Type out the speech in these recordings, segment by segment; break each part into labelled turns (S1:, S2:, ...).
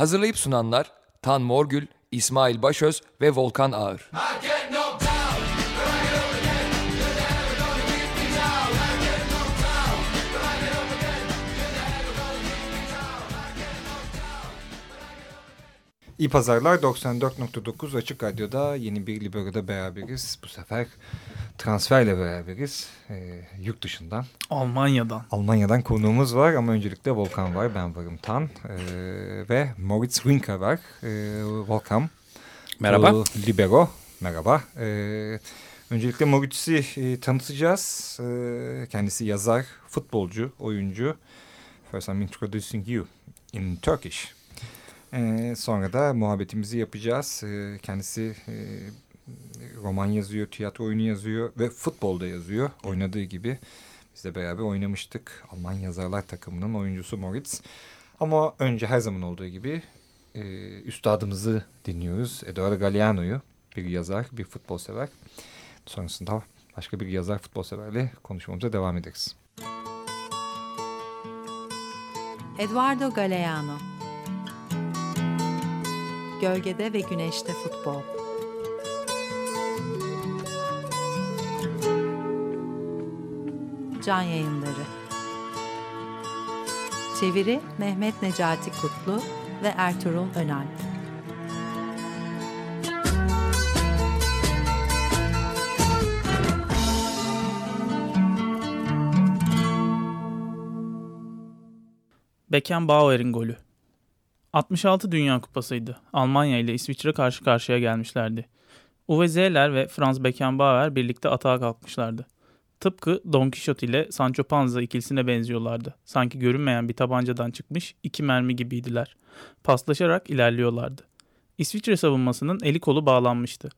S1: Hazırlayıp sunanlar Tan Morgül, İsmail Başöz ve Volkan Ağır.
S2: İyi pazarlar 94.9 Açık Radyo'da yeni bir Libero'da beraberiz. Bu sefer transferle beraberiz. Ee, yurt dışından.
S3: Almanya'dan.
S2: Almanya'dan konuğumuz var ama öncelikle Volkan var. Ben varım Tan. Ee, ve Moritz Winker var. Ee, welcome.
S4: Merhaba.
S2: Bu Libero. Merhaba. Ee, öncelikle Moritz'i e, tanıtacağız. Ee, kendisi yazar, futbolcu, oyuncu. First I'm introducing you in Turkish. Ee, sonra da muhabbetimizi yapacağız. Ee, kendisi e, roman yazıyor, tiyatro oyunu yazıyor ve futbolda yazıyor. Oynadığı gibi biz de beraber oynamıştık. Alman yazarlar takımının oyuncusu Moritz. Ama önce her zaman olduğu gibi e, üstadımızı dinliyoruz. Eduardo Galeano'yu bir yazar, bir futbol sever. Sonrasında başka bir yazar, futbol severle konuşmamıza devam ederiz.
S5: Eduardo Galeano Gölgede ve Güneşte Futbol Can Yayınları Çeviri Mehmet Necati Kutlu ve Ertuğrul Önal
S3: Beckenbauer'in golü. 66 Dünya Kupası'ydı. Almanya ile İsviçre karşı karşıya gelmişlerdi. Uwe Zeller ve Franz Beckenbauer birlikte atağa kalkmışlardı. Tıpkı Don Quixote ile Sancho Panza ikilisine benziyorlardı. Sanki görünmeyen bir tabancadan çıkmış iki mermi gibiydiler. Paslaşarak ilerliyorlardı. İsviçre savunmasının eli kolu bağlanmıştı.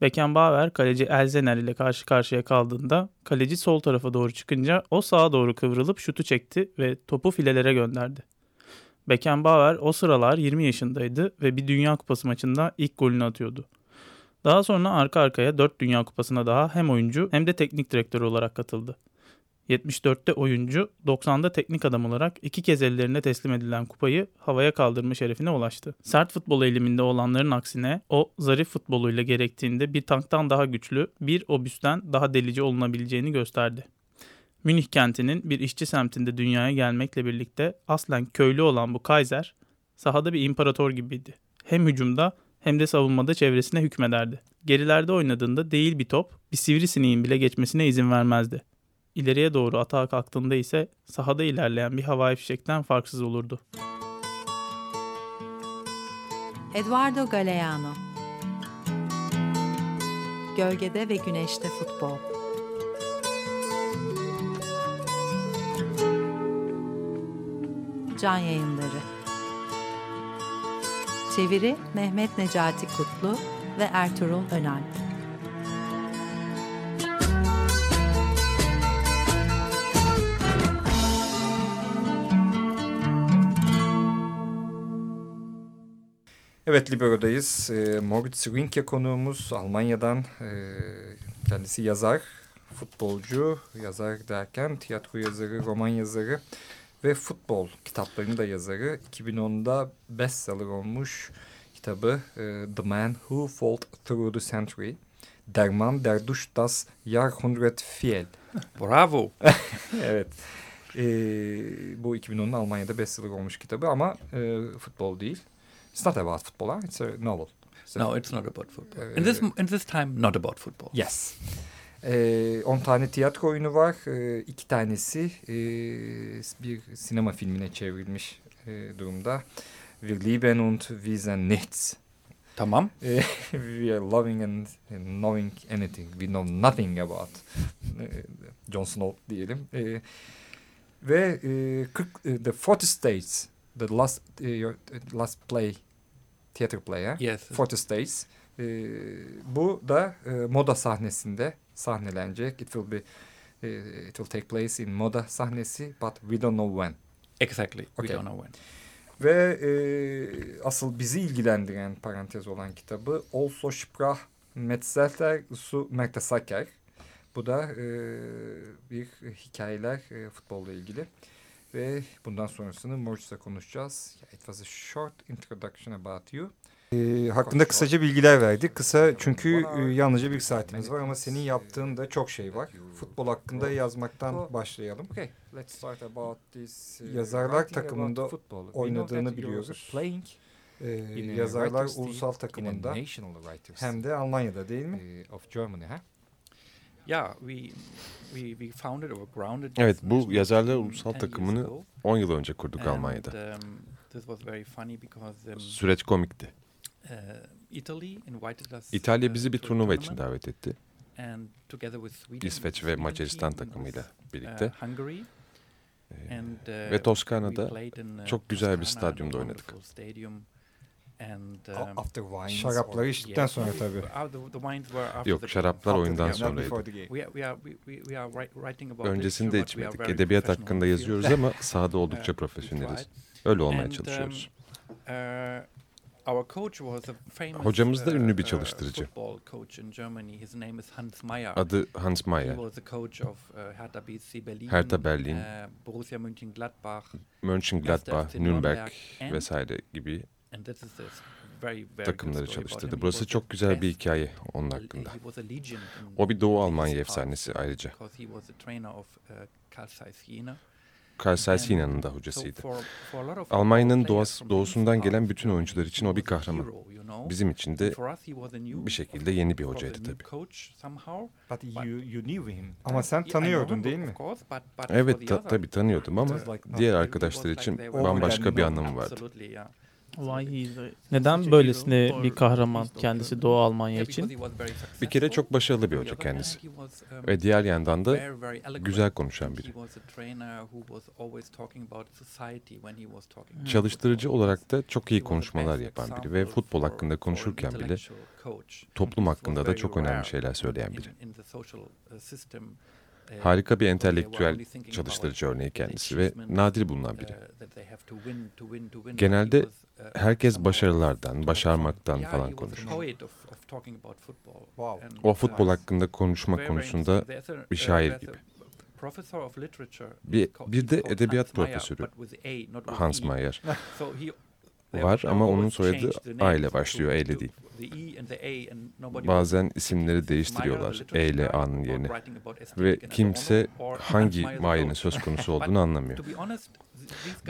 S3: Beckenbauer kaleci Elzener ile karşı karşıya kaldığında kaleci sol tarafa doğru çıkınca o sağa doğru kıvrılıp şutu çekti ve topu filelere gönderdi. Beckenbauer o sıralar 20 yaşındaydı ve bir Dünya Kupası maçında ilk golünü atıyordu. Daha sonra arka arkaya 4 Dünya Kupası'na daha hem oyuncu hem de teknik direktör olarak katıldı. 74'te oyuncu, 90'da teknik adam olarak iki kez ellerine teslim edilen kupayı havaya kaldırma şerefine ulaştı. Sert futbol eğiliminde olanların aksine o zarif futboluyla gerektiğinde bir tanktan daha güçlü, bir obüsten daha delici olunabileceğini gösterdi. Münih kentinin bir işçi semtinde dünyaya gelmekle birlikte aslen köylü olan bu Kaiser, sahada bir imparator gibiydi. Hem hücumda hem de savunmada çevresine hükmederdi. Gerilerde oynadığında değil bir top, bir sivrisineğin bile geçmesine izin vermezdi. İleriye doğru atağa kalktığında ise sahada ilerleyen bir havai fişekten farksız olurdu.
S5: Eduardo Galeano Gölgede ve Güneşte Futbol Can Yayınları Çeviri Mehmet Necati Kutlu ve Ertuğrul Önal
S2: Evet Libero'dayız. E, Moritz Rinke konuğumuz Almanya'dan. E, kendisi yazar, futbolcu, yazar derken tiyatro yazarı, roman yazarı ve futbol kitaplarının da yazarı. 2010'da bestseller olmuş kitabı e, The Man Who Fought Through the Century. Der Mann der durch das Jahrhundert fiel.
S4: Bravo.
S2: evet. E, bu 2010'da Almanya'da bestseller olmuş kitabı ama e, futbol değil. It's not about football? It's a novel. So,
S4: No, it's not about football. In this in this time, not about football.
S2: Yes. 10 ee, tane tiyatro oyunu var. Ee, iki tanesi e, bir sinema filmine çevrilmiş durumda. Wir lieben und wir sind nichts.
S4: Tamam.
S2: We are loving and, knowing anything. We know nothing about Jon Snow diyelim. E, ve e, 40, e, The 40 States, the last, e, your, last play, theater play, ha?
S4: Yes.
S2: 40 States. E, bu da e, moda sahnesinde sahnelenecek. It will be e, it will take place in moda sahnesi but we don't know when.
S4: Exactly. We
S2: Okay.
S4: don't know when.
S2: Ve e, asıl bizi ilgilendiren parantez olan kitabı Also sprach Metzelter zu Mertesacker. Bu da e, bir hikayeler e, futbolla ilgili.
S6: Ve bundan sonrasını Morris'le konuşacağız. It was a short introduction about you. Ee, hakkında kısaca bilgiler verdik. Kısa çünkü e, yalnızca bir saatimiz var ama senin yaptığın da çok şey var. Futbol hakkında yazmaktan başlayalım.
S1: Okay, let's start about this. uh,
S6: Yazarlar takımında oynadığını biliyoruz. Ee, yazarlar ulusal takımında hem de Almanya'da değil mi?
S1: uh, of Germany, huh?
S4: Yeah, we we we founded or grounded.
S7: Evet, bu yazarlar ulusal
S4: 10 years
S7: takımını
S4: ago.
S7: 10 yıl önce kurduk Almanya'da.
S4: um, um,
S7: Süreç komikti.
S4: Uh, Italy invited us.
S7: İtalya bizi bir turnuva için davet etti.
S4: and together with Sweden,
S7: İsveç ve Macaristan takımıyla birlikte.
S4: uh, Hungary.
S7: Ee,
S4: And, uh,
S7: ve
S4: we
S7: Toskana'da
S4: played in,
S7: çok güzel bir stadyumda oynadık.
S4: wonderful stadium. And,
S6: A-
S4: um,
S6: Şarapları içtikten sonra tabii.
S4: the, the wines were after
S7: Yok
S4: the game.
S7: şaraplar oyundan
S6: the game, not
S7: sonraydı.
S6: before the game.
S4: We are, we are, we, we, we are wri- writing about
S7: Öncesinde içmedik. Edebiyat hakkında yazıyoruz ama sahada oldukça profesyoneliz. Öyle olmaya
S4: And, um,
S7: çalışıyoruz. Hocamız da ünlü bir
S4: uh,
S7: çalıştırıcı.
S4: football coach in Germany. His name is Hans Meyer.
S7: Adı Hans
S4: He
S7: Mayer.
S4: was the coach of uh, Hertha Berlin, uh, Borussia Mönchengladbach,
S7: Nürnberg vesaire gibi takımları çalıştırdı. Burası çok güzel bir hikaye onun hakkında. O bir Doğu Almanya efsanesi
S4: uh,
S7: ayrıca.
S4: Because he was the trainer of uh, Karl Zeiss Jena.
S7: Karl Zeiss
S4: And
S7: Jena'nın da
S4: so
S7: hocasıydı. Almanya'nın doğusundan gelen bütün oyuncular için o bir kahraman. Bizim için de bir şekilde yeni bir hocaydı tabii.
S6: Ama sen tanıyordun değil mi?
S7: Evet ta- tabii tanıyordum ama diğer arkadaşlar için bambaşka bir anlamı vardı.
S3: Neden böylesine bir kahraman kendisi Doğu Almanya için?
S7: Bir kere çok başarılı bir hoca kendisi.
S4: um,
S7: Ve diğer yandan da güzel konuşan biri. Çalıştırıcı olarak da çok iyi konuşmalar yapan biri ve futbol hakkında konuşurken bile toplum hakkında da çok önemli şeyler söyleyen biri. Harika bir entelektüel çalıştırıcı örneği kendisi ve nadir bulunan biri. Genelde Herkes başarılardan, başarmaktan falan konuşur. O futbol hakkında konuşma konusunda bir şair gibi. Bir- bir de edebiyat profesörü. Hans. Mayer. Var ama onun soyadı A ile başlıyor, E ile değil.
S4: E
S7: Bazen isimleri değiştiriyorlar E ile A'nın yerine. Ve kimse hangi
S4: coach.
S7: söz konusu olduğunu anlamıyor.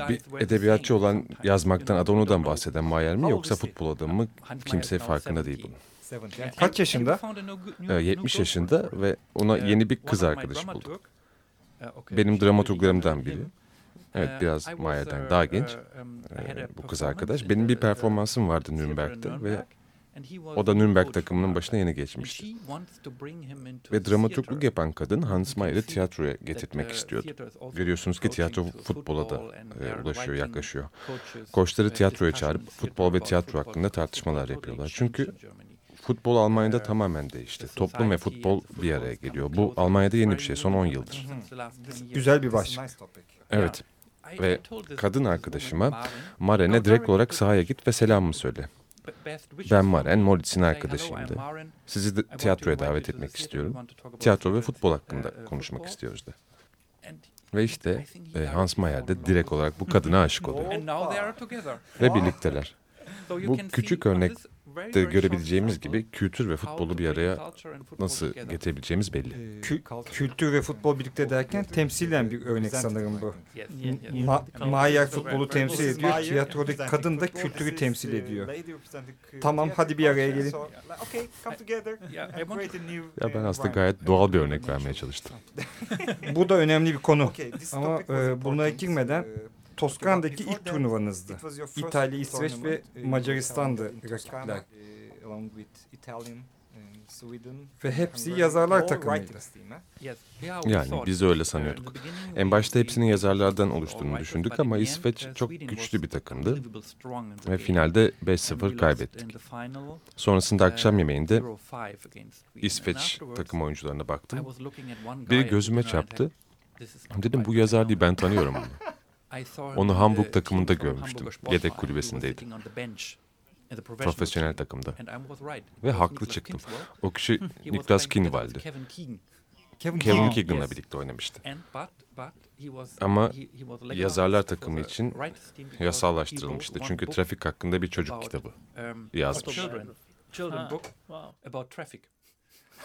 S7: Bir edebiyatçı olan yazmaktan Adorno'dan bahseden Mayer mi yoksa futbol adamı mı kimse farkında değil
S4: 70.
S7: bunun.
S6: Kaç yaşında?
S4: and we found a new good- new-
S7: Ee,
S4: new
S7: 70
S4: girlfriend
S7: yaşında ve ona
S4: Uh,
S7: yeni bir kız arkadaş bulduk.
S4: uh,
S7: Benim dramaturglarımdan biri.
S4: him.
S7: Evet
S4: Uh,
S7: biraz Mayer'den
S4: uh,
S7: daha genç.
S4: uh, um,
S7: Ee, bu kız arkadaş. Benim bir performansım vardı Nürnberg'de ve O da Nürnberg takımının başına yeni geçmişti. Ve dramaturgluk yapan kadın Hans
S4: see
S7: tiyatroya
S4: that,
S7: getirmek
S4: uh,
S7: istiyordu. Görüyorsunuz ki tiyatro futbola da e, ulaşıyor, yaklaşıyor. Koçları
S4: uh,
S7: tiyatroya çağırıp futbol ve tiyatro hakkında tartışmalar yapıyorlar. Çünkü futbol Almanya'da
S4: Uh,
S7: tamamen değişti. Toplum ve futbol bir araya geliyor. Bu. Almanya'da yeni bir şey. Son 10
S4: in
S7: yıldır.
S4: since the last 10 years.
S6: Güzel bir başlık.
S7: Evet. Ve kadın arkadaşıma Maren'e direkt olarak sahaya git ve selamımı söyle.
S4: "Be- best wishes
S7: Ben Maren. Moritz'in
S4: Say,
S7: arkadaşıyım
S4: "Hello,
S7: de.
S4: I'm Maren.
S7: Sizi de tiyatroya davet etmek istiyorum. Tiyatro ve futbol hakkında
S4: uh,
S7: konuşmak
S4: football."
S7: istiyoruz.
S4: And
S7: Ve işte e, Hans Mayer de direkt olarak bu kadına aşık oluyor. Ve birlikteler. Bu küçük
S4: see
S7: De görebileceğimiz gibi kültür ve futbolu bir araya nasıl getirebileceğimiz belli.
S6: Kü- kültür ve futbol birlikte derken temsilen bir örnek sanırım bu. Ma Mayer futbolu temsil ediyor. Tiyatrodaki kadın da kültürü temsil ediyor. Tamam hadi bir araya gelin.
S7: Ya ben aslında gayet doğal bir örnek vermeye çalıştım.
S6: Bu da önemli bir konu. Ama e, buna girmeden Toskana'daki ilk turnuvanızdı. İtalya, İsveç ve Macaristan'dı rakipler. Ve hepsi yazarlar takımıydı.
S4: We
S7: Yani biz öyle
S4: uh,
S7: sanıyorduk. En başta
S4: we
S7: yazarlardan oluştuğunu düşündük ama İsveç
S4: uh,
S7: çok güçlü bir takımdı ve finalde
S4: And we
S7: 5-0
S4: lost in
S7: kaybettik. Sonrasında akşam
S4: uh,
S7: yemeğinde
S4: 0-5 against Sweden. And
S7: İsveç takım oyuncularına baktım. Biri gözüme çarptı. Dedim bu yazar değil ben tanıyorum onu. Onu Hamburg takımında görmüştüm. Yedek kulübesindeydi. Profesyonel takımda. Ve haklı çıktım. O kişi Niklas Kienwald'di.
S4: Kevin.
S6: Kevin,
S7: Kevin
S6: Keegan.
S7: Keegan'la birlikte oynamıştı. Ama yazarlar takımı için Yasallaştırılmıştı. Çünkü trafik hakkında bir çocuk kitabı.
S4: um,
S7: yazmış.
S4: Children, book about traffic.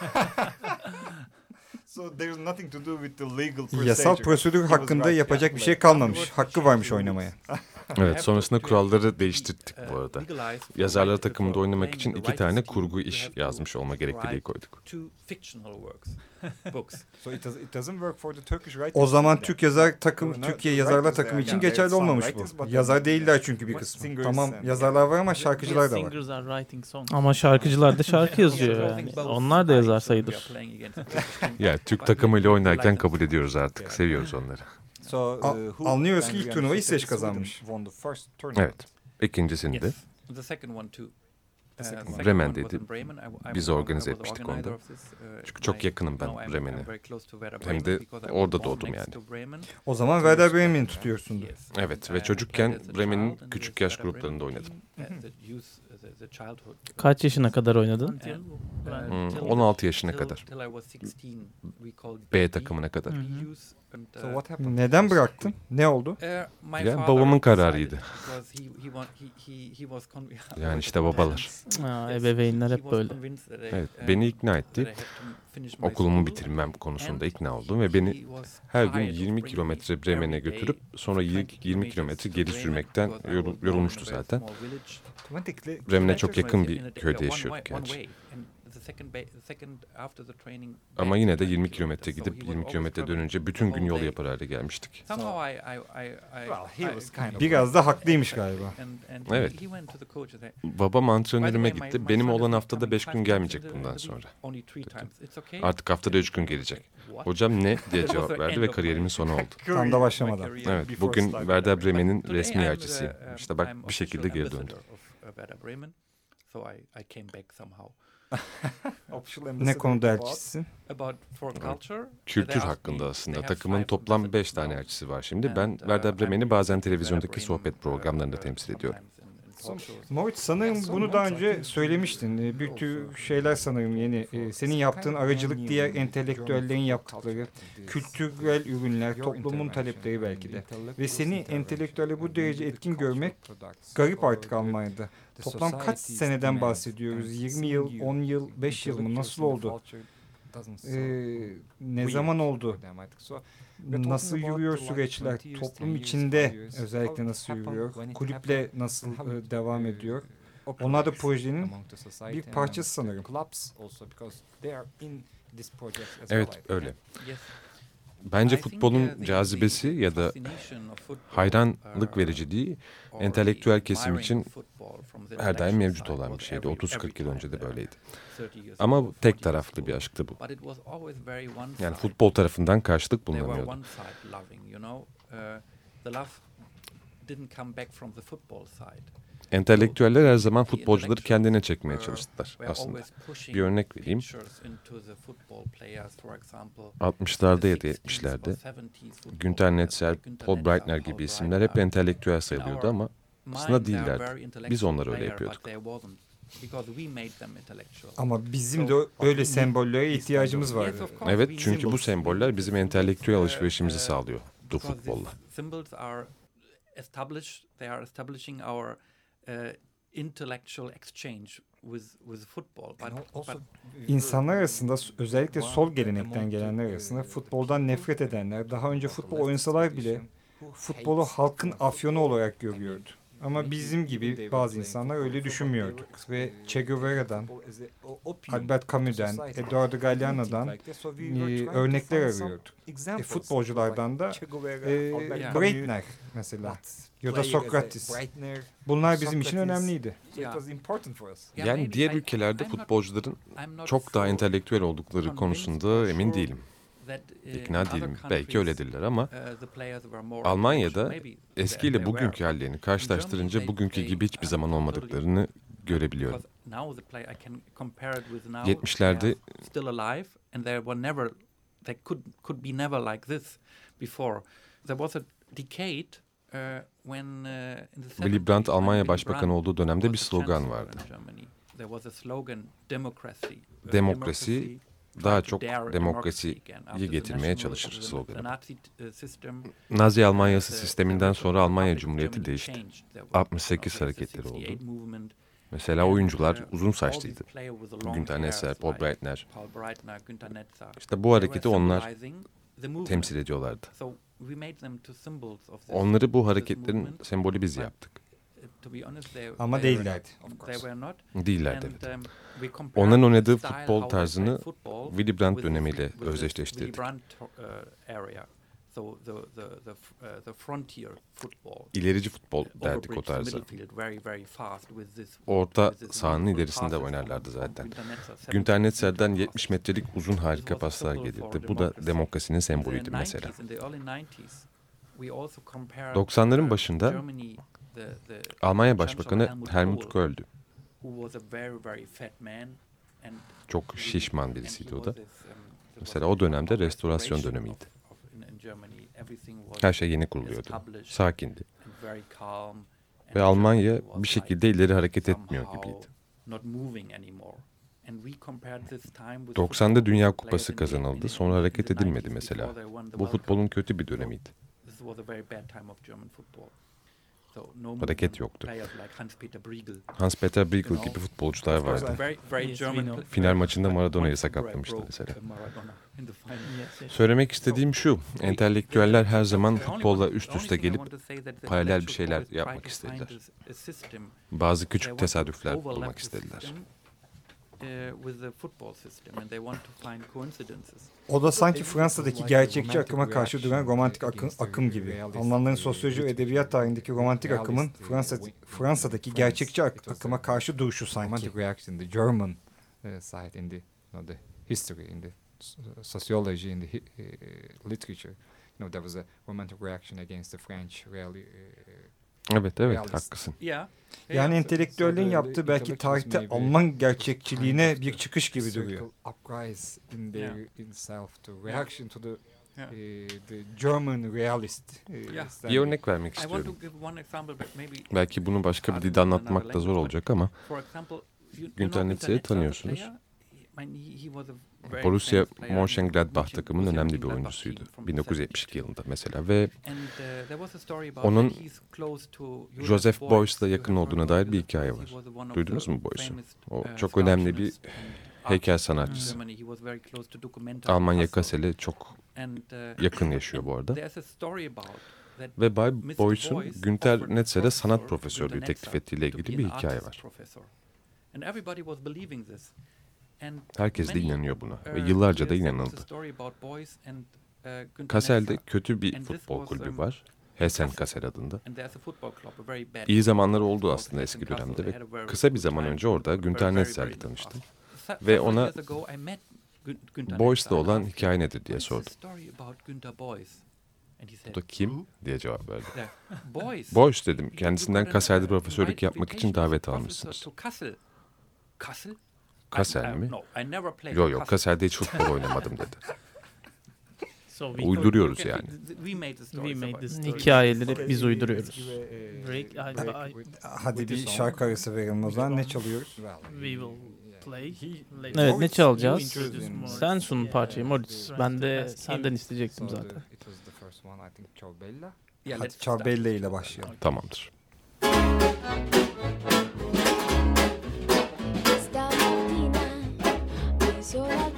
S6: So there's nothing to do with the legal
S2: Yasal prosedür hakkında yapacak bir şey kalmamış. Hakkı varmış oynamaya.
S7: Evet sonrasında kuralları değiştirdik bu
S4: Uh,
S7: arada. Yazarlar takımında oynamak için iki tane kurgu iş yazmış olma gerekliliği koyduk.
S4: two fictional works, books.
S6: So it, does, it doesn't work for the Turkish writers.
S2: O zaman Türk yazar takım, Türkiye yazarlar takımı
S6: yani.
S2: için
S6: Yani
S2: geçerli olmamış bu. Yazar değiller çünkü bir kısmı. Tamam yazarlar var ama şarkıcılar da var.
S8: Ama şarkıcılar da şarkı yazıyor yani. Onlar da yazar sayılır.
S4: playing
S7: Türk takımıyla oynarken kabul ediyoruz artık. Seviyoruz onları.
S6: Uh,
S2: Al- anlıyoruz ki ilk turnuvayı İsveç kazanmış.
S7: Evet. İkincisini de
S4: Bremen. I w- I
S7: Biz organize etmiştik
S4: organizer
S7: onu da.
S4: of this, uh,
S7: Çünkü çok yakınım ben Bremen'e. Hem de orada doğdum yani.
S2: O zaman Werder Bremen'i tutuyorsundur.
S7: Evet ve çocukken Bremen'in küçük yaş gruplarında oynadım.
S8: Kaç yaşına kadar oynadın?
S3: Until,
S4: Uh,
S7: Hmm,
S4: till-
S7: 16 yaşına kadar.
S4: till I was 16, we called
S7: B
S4: B
S7: takımına kadar.
S3: Hı hı.
S6: So
S4: uh,
S6: what happened?
S2: Neden bıraktın? Ne oldu?
S4: Uh, my
S7: Ya,
S4: father
S7: babamın kararıydı. Yani işte babalar.
S4: Yes,
S8: ebeveynler
S4: he
S8: hep böyle.
S7: Evet,
S4: uh,
S7: beni ikna etti. Okulumu bitirmem konusunda ikna oldum ve beni her gün
S4: tired of
S7: 20
S4: bringing
S7: kilometre
S4: me
S7: Bremen'e götürüp sonra 20
S4: 20
S7: 20
S4: kilometers
S7: kilometre geri sürmekten yorulmuştu zaten. Bremen'e çok yakın bir köyde yaşıyorduk gerçi. Ama yine de
S4: 20
S7: 20 kilometre gidip
S4: he was
S7: 20
S4: always
S7: kilometre dönünce bütün gün yol yapar hale gelmiştik.
S4: Somehow I, I, I, I,
S6: Well, he
S4: I-
S6: was kind of
S2: Biraz da haklıymış galiba.
S7: Evet. Babam antrenörüme gitti. Benim olan haftada
S4: coming
S7: 5
S4: five
S7: gün gelmeyecek bundan sonra. Artık haftada 3 gün gelecek. Hocam ne diye cevap verdi ve kariyerimin sonu oldu.
S2: Tam da başlamadan.
S7: Evet, bugün Werder
S6: Bremen.
S7: Bremen'in resmi elçisiyim.
S4: um,
S7: İşte bak bir şekilde geri döndüm.
S4: of, uh, Werder Bremen. So I, I came back somehow.
S2: Ne konuda
S4: culture.
S7: Kültür hakkında aslında. Takımın toplam 5 tane elçisi var şimdi. Ben
S4: uh,
S7: Werder
S4: I'm
S7: Bremen'i bazen televizyondaki sohbet
S4: uh,
S7: programlarında
S4: uh,
S7: temsil ediyorum.
S2: Moritz sanırım bunu daha önce söylemiştin. Ee, Bir tür şeyler sanırım yeni. Ee, Senin yaptığın aracılık diğer entelektüellerin yaptıkları, kültürel ürünler, toplumun talepleri belki de. Ve seni entelektüelle bu derece etkin görmek garip artık Almanya'da. Toplam kaç seneden bahsediyoruz? 20 yıl, 10 yıl, 5 yıl mı? Nasıl oldu? Ee, ne zaman oldu? Nasıl yürüyor süreçler? Toplum içinde özellikle nasıl yürüyor? Kulüple nasıl e, devam ediyor? Onlar da projenin bir parçası sanırım.
S7: Evet öyle. Bence futbolun
S4: uh,
S7: cazibesi ya da hayranlık
S4: uh,
S7: vericiliği entelektüel kesim için her daim mevcut olan bir şeydi.
S4: every-
S7: 30-40 yıl önce de
S4: there,
S7: böyleydi.
S4: 30 years
S7: Ama tek
S4: 40 years
S7: taraflı bir aşktı bu. Yani futbol tarafından karşılık bulunamıyordu. Entelektüeller her zaman futbolcuları kendine çekmeye çalıştılar aslında. Bir örnek vereyim.
S4: pictures into the football players, for example.
S7: 60'larda ya da
S4: the 60s
S7: 70'lerde
S4: or 70s football
S7: Günter Netzer, Paul Breitner gibi isimler hep entelektüel sayılıyordu ama aslında değillerdi. Biz onları öyle yapıyorduk.
S2: Ama bizim de öyle sembollere ihtiyacımız
S4: course,
S7: Evet çünkü bu semboller bizim entelektüel alışverişimizi sağlıyor bu
S4: because these
S7: futbolla.
S4: İntellectual exchange with with football. But, but
S2: İnsanlar arasında özellikle sol gelenekten gelenler arasında futboldan nefret edenler daha önce futbol oynasalar bile futbolu halkın afyonu olarak görüyordu. Ama bizim gibi bazı insanlar öyle düşünmüyordu. Ve Che Guevara'dan, Albert Camus'dan, Eduardo Galeano'dan e, örnekler arıyorduk. E, futbolculardan da e. Breitner mesela ya da Sokrates. Bunlar bizim için önemliydi.
S7: Yani diğer ülkelerde futbolcuların çok daha entelektüel oldukları konusunda emin değilim.
S4: uh,
S7: İkna değilim. Belki öyledirler ama
S4: uh,
S7: Almanya'da eskiyle bugünkü hallerini karşılaştırınca bugünkü gibi hiçbir
S4: uh,
S7: zaman olmadıklarını görebiliyorum.
S4: Because now the play I can compare it with now.
S7: 70'lerde
S4: they are still alive and they were never they could could be never like this before. There was a decade uh, when uh,
S7: Willy
S4: 70s,
S7: Brandt Almanya Başbakanı olduğu dönemde bir slogan vardı.
S4: Uh,
S7: Demokrasi, daha çok demokrasiyi getirmeye çalışır sloganı.
S4: Nazi, uh,
S7: Almanyası
S4: the
S7: sisteminden sonra Almanya Cumhuriyeti değişti.
S4: changed. There were,
S7: 68
S4: you know,
S7: hareketleri oldu.
S4: 68 movement,
S7: Mesela oyuncular
S4: uh,
S7: uzun saçlıydı. Günter Netzer, Paul Breitner. İşte bu hareketi onlar temsil ediyorlardı.
S4: So we made them to symbols of this-
S7: Onları bu hareketlerin
S4: movement.
S7: sembolü biz yaptık.
S4: uh, to be honest, they-
S2: Ama değillerdi.
S4: not.
S2: of
S4: They
S2: course.
S4: were not.
S7: Değillerdi evet. Onların oynadığı futbol tarzını
S4: football
S7: Willy Brandt dönemiyle özdeşleştirdik.
S4: The the the f- uh, the frontier football.
S7: İlerici futbol derdik o
S4: the
S7: tarzı. Orta sahanın ilerisinde oynarlardı zaten.
S4: Günter Netzer, 70
S7: Günter Netzer'den
S4: meter
S7: 70
S4: passes.
S7: metrelik uzun harika paslar gelirdi. Bu da demokrasinin
S4: In the
S7: sembolüydü mesela.
S4: 90s, in the early 90s, we also compared,
S7: 90'ların
S4: uh,
S7: başında
S4: the- the
S7: Almanya Başbakanı
S4: Helmut
S7: Helmut
S4: Kohl,
S7: Kohl'dü. Çok şişman birisiydi o da.
S4: um,
S7: Mesela o dönemde restorasyon dönemiydi. Her şey yeni kuruluyordu. Sakindi. Ve Almanya bir şekilde ileri hareket etmiyor gibiydi.
S4: not moving anymore. And we compared this time with
S7: 90'da
S4: football
S7: Dünya Kupası kazanıldı. Sonra hareket edilmedi
S4: 90s
S7: mesela. Bu futbolun kötü bir dönemiydi. Hareket yoktu.
S4: Hans-Peter Briegel.
S7: Gibi futbolcular vardı. Final maçında Maradona'yı sakatlamıştı mesela. Söylemek istediğim şu. Entelektüeller her zaman futbolla üst üste gelip paralel bir şeyler yapmak istediler. Bazı küçük tesadüfler bulmak istediler.
S4: Uh, with the football system and they want to find coincidences.
S2: O da sanki Fransa'daki gerçekçi akıma karşı duran romantik akım, akım gibi. Almanların sosyoloji ve edebiyat tarihindeki romantik akımın Fransa Fransa'daki gerçekçi ak- akıma karşı duruşu sanki.
S6: romantic reaction, the German uh, side in the, you know, the history, in the sociology, in the uh, literature. You know, there was a romantic reaction against the French really.
S7: Evet evet
S6: Realist.
S7: haklısın.
S4: Yeah.
S2: Yani entelektüellerin yaptığı belki tarihte Alman gerçekçiliğine bir çıkış gibi duruyor.
S6: Uprise in their in self to reaction to the
S4: Yeah.
S2: The German realist.
S4: Yeah.
S7: Bir örnek vermek istiyorum. Belki bunu başka bir dilde anlatmak da zor olacak ama Günter
S4: the
S7: tanıyorsunuz. Borussia Mönchengladbach takımının önemli bir oyuncusuydu.
S4: team from
S7: 1972
S4: 72.
S7: yılında mesela ve
S4: uh,
S7: Onun
S4: Joseph You
S7: yakın olduğuna dair bir hikaye var. Duydunuz mu
S4: famous,
S7: O
S4: uh,
S7: çok önemli bir heykel sanatçısı. Almanya
S4: Kassel.
S7: Kassel'e çok
S4: uh,
S7: yakın yaşıyor bu arada. Ve Bay
S4: Beuys
S7: Günter Netzer'e sanat profesörlüğü teklif ettiğiyle ilgili bir hikaye var. Herkes de inanıyor buna ve
S4: uh,
S7: yıllarca da inanıldı.
S4: uh,
S7: Kassel'de
S4: Netzer.
S7: kötü bir futbol kulübü
S4: um,
S7: var. Hessen
S4: Kassel.
S7: Adında. İyi zamanları
S4: football
S7: oldu aslında eski dönemde ve kısa bir zaman önce orada Günter
S4: very
S7: tanıştım. Ve ona.
S4: I
S7: olan hikaye nedir diye
S4: "What is the
S7: sordum.
S4: story about Günter Beuys?" And he
S7: O
S4: said,
S7: da kim diye cevap verdi.
S4: "Yeah, Beuys.
S7: Beuys dedim. Kendisinden Kassel'de profesörlük yapmak için davet almışsınız.
S4: Kassel.
S7: Mi?
S4: No, I never played
S7: Yo
S4: for
S7: yo
S4: Kassel.
S7: Kassel'de hiç futbol oynamadım dedi. Uyduruyoruz yani.
S3: Hikayeleri biz uyduruyoruz. I-
S2: Hadi bir şarkı arası verelim o zaman. Ne çalıyoruz?
S3: We will play.
S8: Evet ne çalacağız? Sen sun parçayı Moritz. Ben de senden isteyecektim zaten.
S2: Hadi. Çabelle ile başlayalım.
S7: Tamamdır.
S9: Stamattina mi sono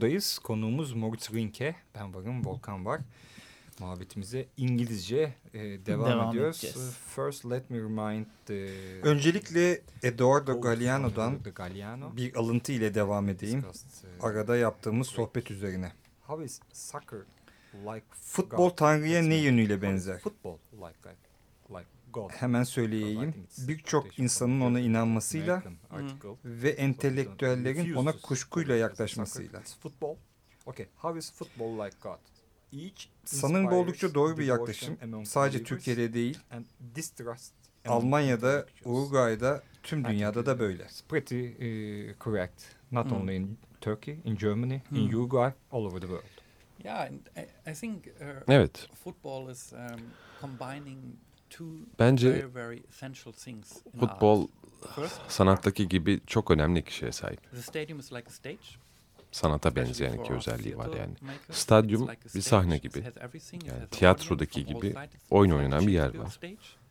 S2: beraberiz. Konuğumuz Moritz Rinke. Ben varım, Volkan var. Muhabbetimize İngilizce e, devam,
S3: Devam
S2: ediyoruz.
S3: edeceğiz.
S2: First let me remind the... Öncelikle Eduardo Galeano'dan
S6: Galliano.
S2: bir alıntı ile devam edeyim. Arada yaptığımız sohbet üzerine.
S6: How is soccer like
S2: Futbol Tanrı'ya ne yönüyle benzer?
S6: Football like.
S2: Hemen söyleyeyim. Birçok insanın ona inanmasıyla ve entelektüellerin ona kuşkuyla yaklaşmasıyla.
S6: Football. Okay, how is football like God? Each
S2: Sanırım bu oldukça doğru bir yaklaşım. Sadece Türkiye'de değil, Almanya'da. Uruguay'da, tüm dünyada da böyle.
S6: Pretty uh, correct. Not
S4: Mm.
S6: only in Turkey, in Germany, in
S4: Mm.
S6: Uruguay, all over the world.
S4: Uh,
S7: Evet, Bence futbol sanattaki gibi çok önemli kişiye sahip. Sanata benzeyen iki özelliği var yani. Stadyum bir sahne gibi. Yani tiyatrodaki gibi oyun oynanan bir yer var.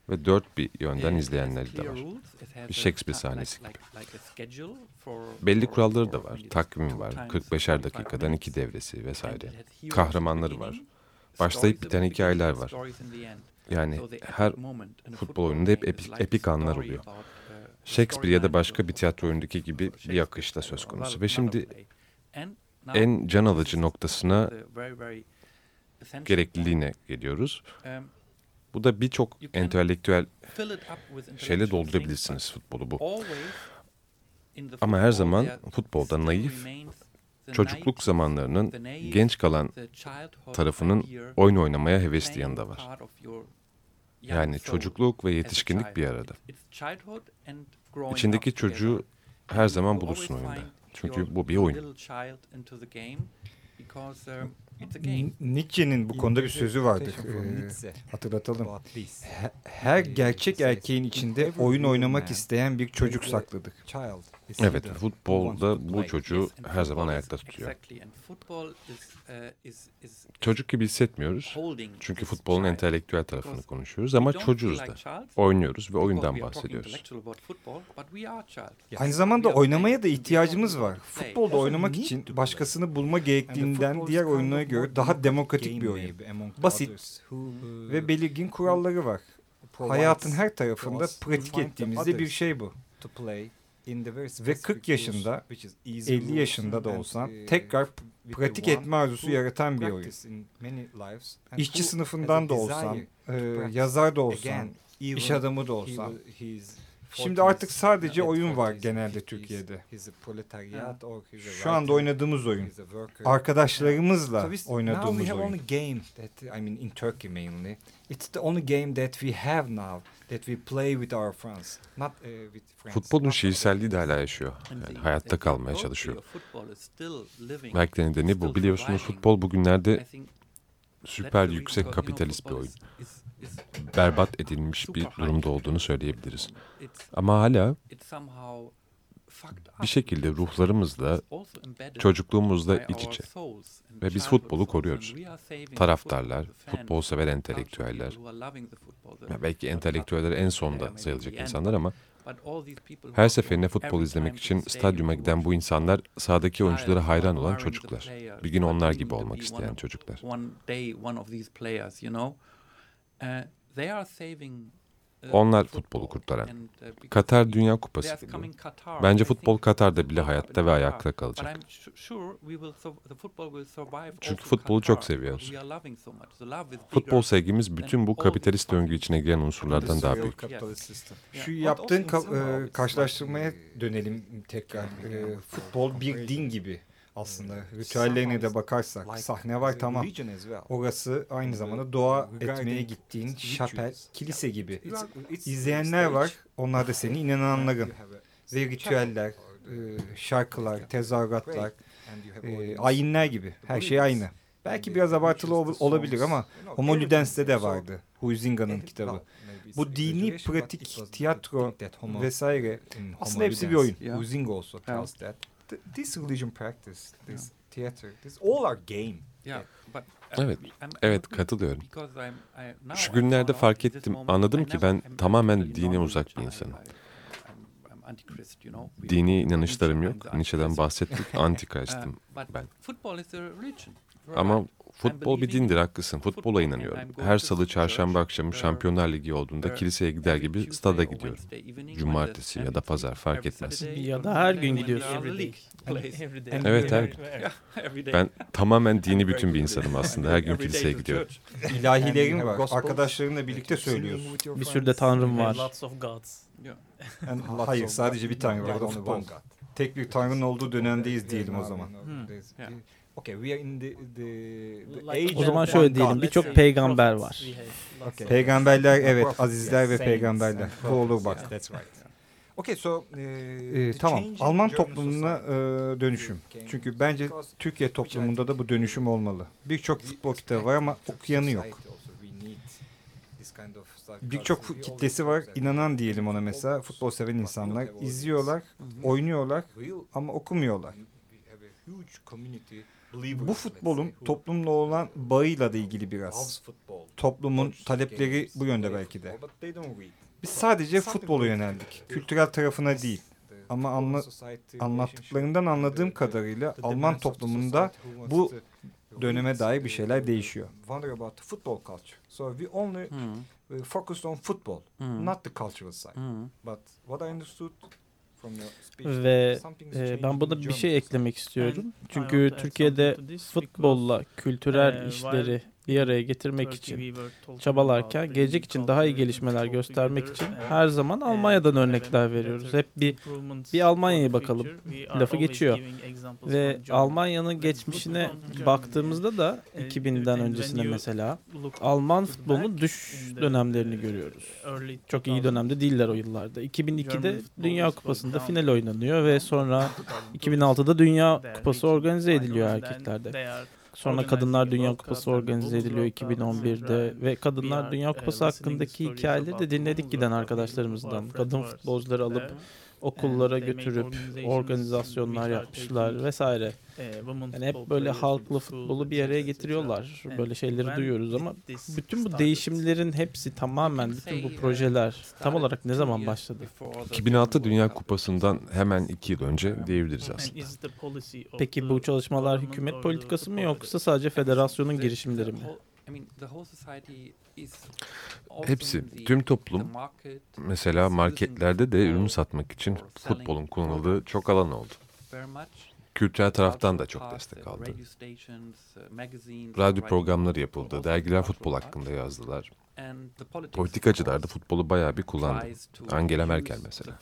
S7: Ve dört bir yönden izleyenleri de var. Bir Shakespeare sahnesi
S4: for-
S7: Belli kuralları da var.
S4: two
S7: var.
S4: times
S7: 45'er
S4: 45
S7: dakikadan iki devresi vesaire. Kahramanları var. Başlayıp biten hikayeler var. Yani her futbol oyununda hep epik- epik anlar oluyor.
S4: uh,
S7: Shakespeare ya da başka bir tiyatro oyunundaki gibi bir akışta söz konusu. Ve şimdi en can alıcı noktasına gerekliliğine geliyoruz.
S4: Um,
S7: Bu da birçok entelektüel şeyle doldurabilirsiniz futbolu bu. Ama her zaman futbolda naif, çocukluk zamanlarının genç kalan tarafının oyun oynamaya hevesli yanında var.
S4: part of your young
S7: Yani çocukluk ve yetişkinlik bir arada. İçindeki çocuğu her zaman bulursun oyunda. Çünkü bu bir oyun.
S2: Nietzsche'nin bu konuda bir sözü vardır. Ee, hatırlatalım. Her gerçek erkeğin içinde oyun oynamak isteyen bir çocuk saklıdır.
S7: Evet, futbolda bu çocuğu her zaman ayakta tutuyor.
S4: Uh,
S7: Çocuk gibi hissetmiyoruz. Çünkü futbolun entelektüel tarafını konuşuyoruz ama çocuğuz da. Oynuyoruz ve oyundan bahsediyoruz.
S2: Aynı zamanda oynamaya da ihtiyacımız var. Futbolda oynamak için başkasını bulma gerektiğinden diğer oyunlara göre daha demokratik bir oyun. Basit
S6: uh,
S2: Ve belirgin kuralları var. Hayatın her tarafında pratik ettiğimizde bir şey bu. Ve
S6: specific
S2: 40 yaşında,
S6: rules, which is easy
S2: 50
S6: rules
S2: yaşında da olsan
S6: uh,
S2: tekrar pratik etme arzusu yaratan bir oyun. İşçi sınıfından da olsan,
S6: practice.
S2: yazar da olsan, iş adamı da olsan. Şimdi artık
S6: 40s,
S2: sadece oyun var
S6: 40s,
S2: genelde
S6: 50s,
S2: Türkiye'de. Şu anda oynadığımız oyun. Arkadaşlarımızla oynadığımız oyun.
S6: only game that I mean in Turkey mainly. It's the only game that we have now that we play with our friends, not uh, with friends.
S7: Futbolun şiirselliği de hala yaşıyor. Yani hayatta kalmaya çalışıyor. Belki de nedeni
S4: still
S7: bu. Biliyorsunuz futbol bugünlerde süper yüksek kapitalist bir oyun. Berbat edilmiş bir durumda olduğunu söyleyebiliriz. Ama hala bir şekilde ruhlarımızla, çocukluğumuzla iç içe. Ve biz futbolu koruyoruz. Taraftarlar, futbol sever entelektüeller. belki entelektüeller en sonda sayılacak insanlar ama her seferinde futbol izlemek için stadyuma giden bu insanlar sahadaki oyunculara hayran olan çocuklar. Bir gün onlar gibi olmak isteyen çocuklar. Onlar
S4: football
S7: futbolu kurtaran.
S4: and, uh, because
S7: Katar Dünya Kupası gibi. Bence futbol Katar'da bile hayatta ve ayakta kalacak. Çünkü futbolu çok seviyoruz. Futbol sevgimiz bütün bu kapitalist döngü içine giren unsurlardan daha büyük.
S2: Şu yaptığın ka- e, karşılaştırmaya dönelim tekrar. E, futbol bir din gibi aslında.
S6: Uh,
S2: Ritüellerine de bakarsak. Sahne var tamam. Orası aynı zamanda dua etmeye gittiğin şapel, kilise gibi. İzleyenler var. Onlar da senin inananların. Ve ritüeller, e, şarkılar, tezahüratlar, e, ayinler gibi. Her şey aynı. Belki biraz abartılı ol- olabilir ama Homo Ludens'te de vardı. Huizinga'nın kitabı. Bu dini pratik, tiyatro vesaire aslında hepsi bir oyun. Huizinga also tells that. Th- This religion practice, this theater, this all our game.
S4: Yeah, but,
S7: Evet,
S4: I'm
S7: Evet
S4: looking
S7: katılıyorum. Şu günlerde fark ettim, anladım ki ben tamamen dine uzak bir insanım.
S4: I- I'm- I'm
S7: antichrist, you know. We-
S4: Dini inanışlarım yok. Nietzsche'den bahsettik. Antikristim
S7: Uh, but
S4: ben.
S7: Football is a religion. You're
S4: Ama
S7: right.
S4: Futbol bir dindir haklısın. Futbola inanıyorum. Her salı çarşamba akşamı Şampiyonlar Ligi olduğunda kiliseye gider gibi stada gidiyorum. Cumartesi ya da pazar fark etmez.
S8: Ya da her gün gidiyorsun.
S4: Evet her gün. Ben tamamen dini bütün bir insanım aslında. Her gün kiliseye gidiyorum.
S6: İlahilerin var. Arkadaşlarınla birlikte söylüyorsun.
S8: Bir sürü de tanrım var.
S6: Yani hayır sadece bir tanrı var. Tek bir tanrının olduğu dönemdeyiz diyelim o zaman.
S7: Yeah.
S6: Okay, we are in the, the, the age
S8: O zaman
S6: of
S8: şöyle diyelim birçok peygamber var.
S6: Peygamberler evet azizler ve peygamberler. Bu olur bak. Okay, so, e, tamam. Alman toplumuna e, dönüşüm. Çünkü bence Türkiye toplumunda da bu dönüşüm olmalı. Birçok futbol kitabı var ama okuyanı yok. Birçok kitlesi var. inanan diyelim ona mesela. Futbol seven insanlar. izliyorlar, oynuyorlar ama okumuyorlar. Bu futbolun toplumla olan bağıyla da ilgili biraz. Toplumun talepleri bu yönde belki de. Biz sadece futbola yöneldik. Kültürel tarafına değil. Ama anla, anlattıklarından anladığım kadarıyla Alman toplumunda bu döneme dair bir şeyler değişiyor. Wonder about the football culture. So we only
S7: Hmm.
S6: focused on football,
S7: Hmm.
S6: not the cultural side.
S7: Hmm.
S6: But what I understood
S8: Ve e, ben buna bir şey eklemek istiyorum. Çünkü Türkiye'de futbolla kültürel
S3: eh,
S8: işleri bir araya getirmek için çabalarken gelecek için daha iyi gelişmeler göstermek için her zaman Almanya'dan örnekler veriyoruz. Hep bir bir Almanya'ya bakalım. lafı geçiyor. Ve. Almanya'nın geçmişine baktığımızda da
S3: Eh,
S8: 2000'den
S3: and
S8: öncesine mesela Alman futbolunun düş dönemlerini görüyoruz. Çok iyi
S3: 2000s.
S8: dönemde değiller o yıllarda. 2002'de
S3: German futbol
S8: Dünya Kupası'nda final oynanıyor ve sonra 2006'da Dünya Kupası organize ediliyor erkeklerde. Sonra Kadınlar Dünya Kupası organize ediliyor 2011'de ve Kadınlar Dünya Kupası hakkındaki hikayeleri de dinledik giden arkadaşlarımızdan. Kadın futbolcuları alıp okullara götürüp organizasyonlar yapmışlar vesaire. Yani hep böyle halklı futbolu bir araya getiriyorlar. Böyle şeyleri duyuyoruz ama bütün bu değişimlerin hepsi tamamen bütün bu projeler tam olarak ne zaman başladı?
S4: 2006 Dünya Kupası'ndan hemen iki yıl önce diyebiliriz aslında.
S8: Peki bu çalışmalar hükümet politikası mı yoksa sadece federasyonun girişimleri mi?
S4: Hepsi, tüm toplum mesela marketlerde de ürün satmak için futbolun kullanıldığı çok alan oldu. Kültürel taraftan da çok destek aldı. Radyo programları yapıldı, dergiler futbol hakkında yazdılar. Politikacılar da futbolu bayağı bir kullandı. Angela Merkel mesela.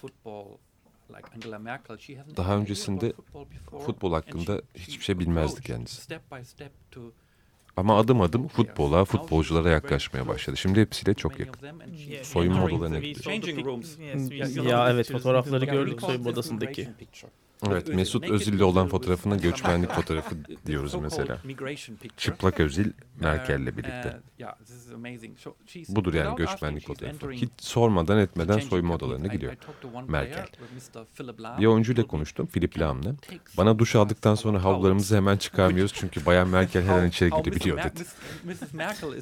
S4: Daha öncesinde futbol hakkında hiçbir şey bilmezdi kendisi. Ama adım adım futbola, futbolculara yaklaşmaya başladı. Şimdi hepsiyle çok yakın. Soyunma odalarına gidiyor.
S8: Ya evet fotoğrafları gördük soyunma odasındaki.
S4: Evet, Mesut Özil'le olan fotoğrafına göçmenlik fotoğrafı diyoruz mesela. Çıplak Özil Merkel'le birlikte. Budur yani göçmenlik fotoğrafı. Hiç sormadan etmeden soyunma odalarına gidiyor. Merkel. Bir oyuncuyla konuştum, Philip Lahm'le. Bana duş aldıktan sonra havlularımızı hemen çıkarmıyoruz çünkü Bayan Merkel her an içeri girebiliyor dedi.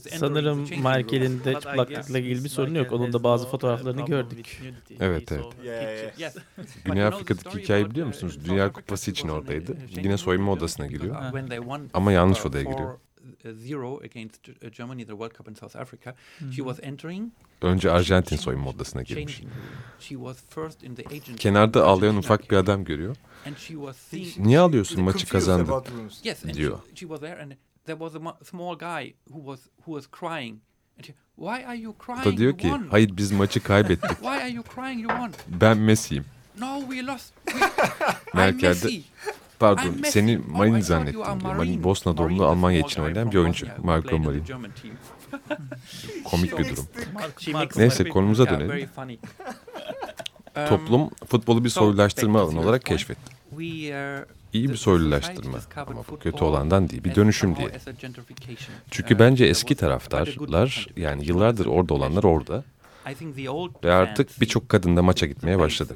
S8: Sanırım Merkel'in de çıplaklıkla ilgili bir sorunu yok. Onun da bazı fotoğraflarını gördük.
S4: Evet evet. Güney Afrika'daki hikayeyi biliyor musunuz? Dünya Kupası için oradaydı. Yine soyunma odasına giriyor. Ama yanlış odaya giriyor. Önce Arjantin soyunma odasına girmiş. Kenarda ağlayan ufak bir adam görüyor. Niye ağlıyorsun maçı kazandık diyor. O da diyor ki hayır biz maçı kaybettik. Ben Messi'yim. Merkel de pardon seni Marin zannettim diyor. Marin Bosna doğumlu Almanya için oynayan bir oyuncu. Marco Marin. Komik bir durum. Neyse konumuza dönelim. Toplum futbolu bir soylulaştırma alanı olarak keşfetti. İyi bir soylulaştırma ama bu kötü olandan değil bir dönüşüm diye. Çünkü bence eski taraftarlar yani yıllardır orada olanlar orada ve artık birçok kadın da maça gitmeye başladı.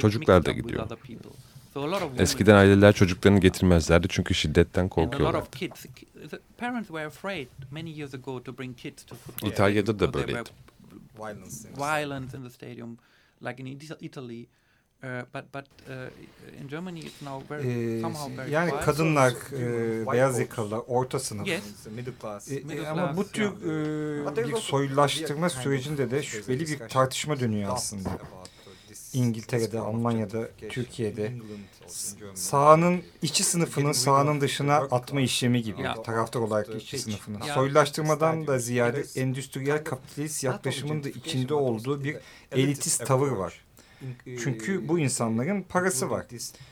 S4: Çocuklar da gidiyor. Eskiden aileler çocuklarını getirmezlerdi çünkü şiddetten korkuyorlardı. İtalya'da da böyleydi. Like in Italy. Uh, but but uh, in Germany it's now very
S2: Ee,
S4: somehow very
S2: yani
S4: quiet.
S2: kadınlar, e, beyaz yakalılar, orta sınıf.
S4: Yes.
S2: E, e,
S4: Middle
S2: ama bu
S4: class,
S2: tür e, bir soylulaştırma sürecinde de şüpheli bir tartışma dönüyor aslında. İngiltere'de, Almanya'da, Türkiye'de sahanın içi sınıfının sahanın dışına atma işlemi gibi
S4: Ya.
S2: taraftar olarak içi sınıfını.
S4: Ya.
S2: Soylulaştırmadan da ziyade endüstriyel kapitalist yaklaşımın da içinde olduğu bir elitist tavır var. Çünkü bu insanların parası var.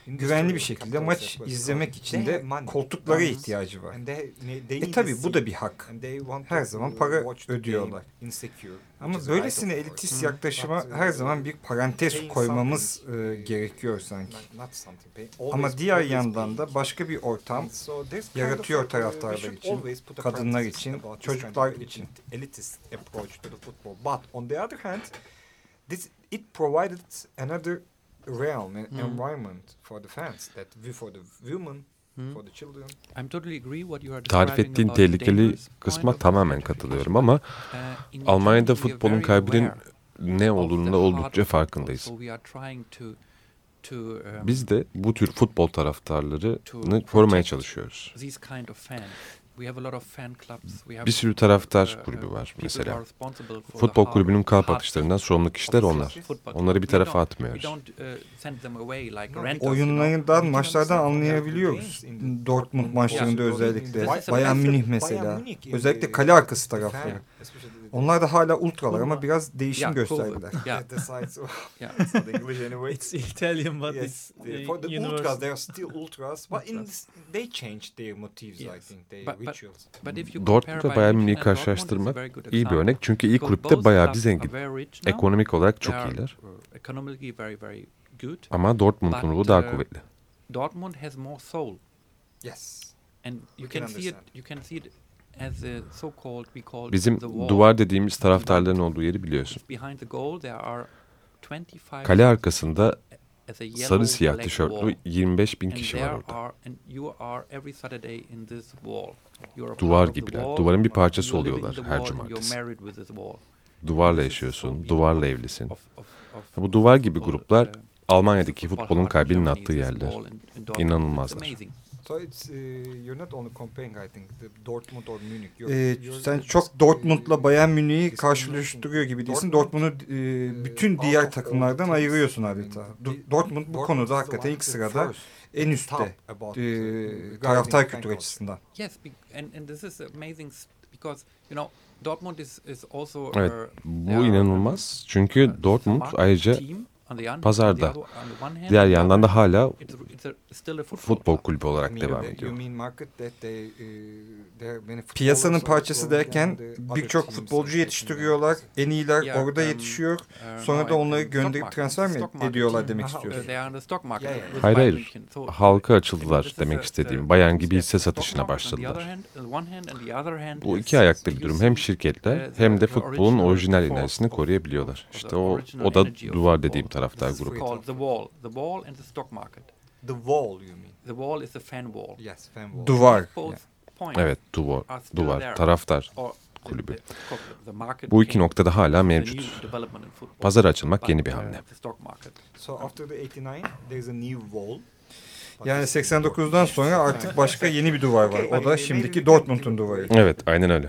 S2: Güvenli bir şekilde maç izlemek için de koltuklara ihtiyacı var. E tabi bu da bir hak. Her zaman para ödüyorlar. Ama böylesine elitist yaklaşıma her zaman bir parantez koymamız e, gerekiyor sanki. Ama diğer yandan da başka bir ortam yaratıyor taraftarlar için, kadınlar için, çocuklar için.
S6: elitist approach to the football. But on the other hand, this it provided another realm and
S4: Hmm.
S6: environment for the fans that for the women, for the children.
S4: I'm totally agree what you are
S7: Tarif ettiğin tehlikeli
S4: dangerous
S7: kısma tamamen katılıyorum ama
S4: Uh,
S7: Almanya'da
S4: Germany we are
S7: futbolun kaybının
S4: aware
S7: ne
S4: of
S7: olduğunda oldukça farkındayız.
S4: So we are trying to to um,
S7: Biz de bu tür futbol taraftarlarını korumaya çalışıyoruz.
S4: These kind of fans. We have a lot of fan clubs. We have
S7: Bir sürü taraftar
S4: uh,
S7: kulübü var mesela.
S4: are responsible for the
S7: Futbol kulübünün kalp atışlarından sorumlu kişiler onlar.
S4: football.
S7: Onları bir tarafa atmıyoruz.
S4: uh.
S2: Oyunlarından, maçlardan anlayabiliyoruz. Dortmund maçlarında özellikle. Bayern Münih mesela. Özellikle kale arkası tarafları. Onlar da hala ultralar ama biraz değişim
S4: Yeah,
S2: gösterdiler.
S4: Yeah.
S6: the sides of
S4: Yeah.
S6: English anyway.
S8: It's Italian but
S6: yes,
S8: it's
S6: the- for the
S8: universal.
S6: ultras, they are still ultras, but in this, they changed their motives, I
S4: Yes.
S6: think, their
S4: But- but-
S6: rituals.
S4: But if you
S7: Dortmund'la
S4: compare
S7: Bayern Münih'i karşılaştırmak
S4: very good
S7: iyi bir
S4: example.
S7: örnek. Çünkü ilk
S4: Because
S7: kulüpte
S4: both
S7: bayağı bir
S4: clubs
S7: zengin.
S4: are very rich now.
S7: Ekonomik olarak çok iyiler.
S4: economically very very good.
S7: Ama Dortmund'un
S4: But,
S7: ruhu daha
S4: uh,
S7: kuvvetli.
S4: Dortmund has more soul,
S6: Yes.
S4: and you
S6: We
S4: can
S6: can
S4: see it. You can see it
S7: Bizim duvar dediğimiz taraftarların olduğu yeri biliyorsun.
S4: Behind the goal there are 25
S7: Kale arkasında sarı siyah tişörtlü
S4: wall.
S7: 25 bin kişi var orada. Duvar gibiler. Duvarın bir parçası oluyorlar her cumartesi. Duvarla yaşıyorsun, duvarla evlisin. Bu duvar gibi gruplar
S4: uh,
S7: Almanya'daki futbolun kalbinin attığı yerler. İnanılmazlar.
S6: So it's uh, you're not only comparing, I think, the Dortmund or Munich. You're,
S2: Ee,
S6: you're-
S2: sen çok Dortmund'la Bayern Münih'i karşılaştırıyor gibi değilsin. Dortmund'u e, bütün diğer takımlardan ayırıyorsun adeta. Do- Dortmund bu konuda hakikaten ilk sırada en üstte e, taraftar kültürü açısından.
S4: Yes, and, and this is amazing because you know Dortmund is is also
S7: Evet,
S4: uh,
S7: Bu inanılmaz.
S4: uh,
S7: Çünkü Dortmund ayrıca pazarda. diğer yandan da hala futbol kulübü olarak devam ediyor.
S6: Uh,
S2: Piyasanın parçası derken birçok futbolcu yetiştiriyorlar. En iyiler
S4: Yeah,
S2: orada
S4: um,
S2: yetişiyor.
S4: Uh,
S2: Sonra
S4: no,
S2: da onları gönderip transfer mi ediyorlar demek
S4: Uh,
S2: istiyorsun?
S7: Hayır hayır. Halka açıldılar demek istediğim.
S4: a-
S7: Bayern gibi hisse satışına başladılar. Bu iki ayaklı bir durum. Hem şirketler
S4: uh,
S7: hem de futbolun orijinal enerjisini koruyabiliyorlar. İşte o, o da duvar dediğim taraftar grubu.
S4: The wall.
S6: You mean?
S4: The wall is the fan wall.
S6: Yes, fan wall.
S2: Duvar.
S4: Both points
S7: Evet duvar,
S4: are still
S7: duvar,
S4: there.
S7: taraftar.
S4: Or the-
S7: kulübü.
S4: the- the market
S7: Bu iki noktada hala
S4: the
S7: mevcut.
S4: new development in football.
S7: Pazara açılmak yeni
S4: But,
S7: bir
S4: uh,
S7: hamle.
S4: the stock market.
S6: So after the 89, there's a new wall.
S2: Yani 89'dan sonra artık başka yeni bir duvar var. O da şimdiki Dortmund'un duvarı.
S7: Evet aynen öyle.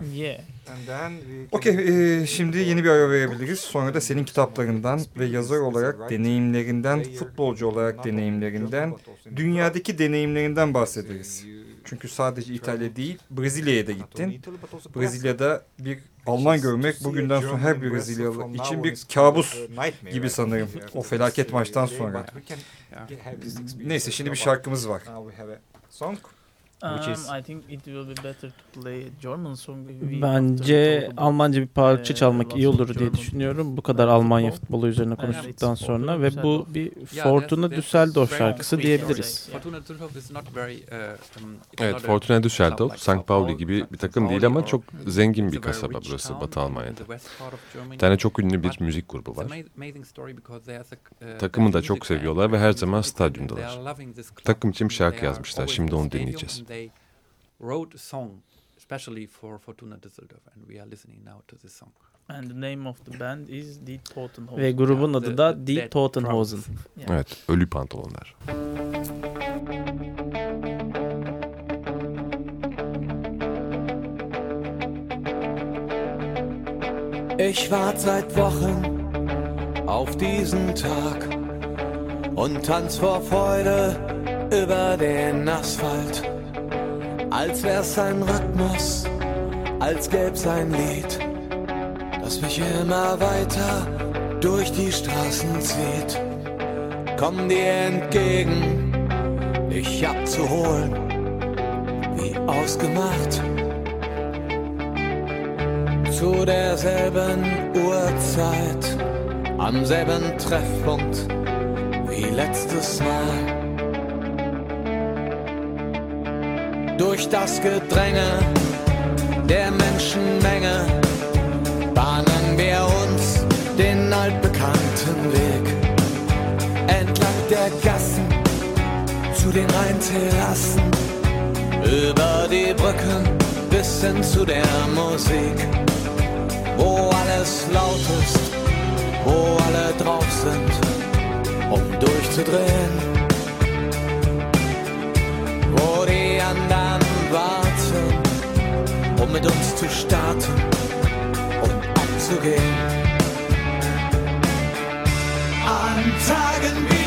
S2: Okey, e, şimdi yeni bir ara verebiliriz. Sonra da senin kitaplarından ve yazar olarak deneyimlerinden, futbolcu olarak deneyimlerinden, dünyadaki deneyimlerinden bahsederiz. Çünkü sadece İtalya değil, Brezilya'ya da gittin. Brezilya'da bir Alman görmek bugünden sonra her bir Brezilyalı için bir kabus gibi sanırım. O felaket maçtan sonra. Neyse şimdi bir şarkımız var.
S6: Song.
S3: Um,
S6: Which is-
S3: I think it will be better to play a German song.
S8: Bence Almanca bir parça
S3: eh,
S8: çalmak iyi olur diye
S3: German
S8: düşünüyorum. Bu kadar. Almanya futbolu üzerine konuştuktan sonra ve bu bir Fortuna Düsseldorf şarkısı diyebiliriz.
S4: uh, um, it's
S7: Evet Fortuna Düsseldorf, St. Pauli gibi bir takım değil ama çok zengin bir kasaba burası Batı Almanya'da. Bir tane çok ünlü bir müzik grubu var.
S4: uh,
S7: Takımı da çok seviyorlar ve her zaman stadyumdalar. Takım için bir şarkı yazmışlar. Şimdi onu dinleyeceğiz.
S4: They wrote a song especially for Fortuna Düsseldorf. And we are listening now to this song.
S3: And the name of the band is Die Totenhosen.
S8: Ve grubun
S4: Yeah,
S8: adı da
S4: the
S8: Die Totenhosen.
S4: Crows.
S7: Evet, ölü pantolonlar.
S10: Ich wart seit Wochen auf diesen Tag und tanz vor Freude über den Asphalt. Als wär's ein Rhythmus, als gäb's ein Lied, das mich immer weiter durch die Straßen zieht. Komm dir entgegen, dich abzuholen, wie ausgemacht zu derselben Uhrzeit, am selben Treffpunkt wie letztes Mal. Durch das Gedränge der Menschenmenge bahnen wir uns den altbekannten Weg entlang der Gassen zu den Rheinterrassen, über die Brücken bis hin zu der Musik wo alles laut ist, wo alle drauf sind, um durchzudrehen. Um mit uns zu starten und abzugehen. An Tagen wie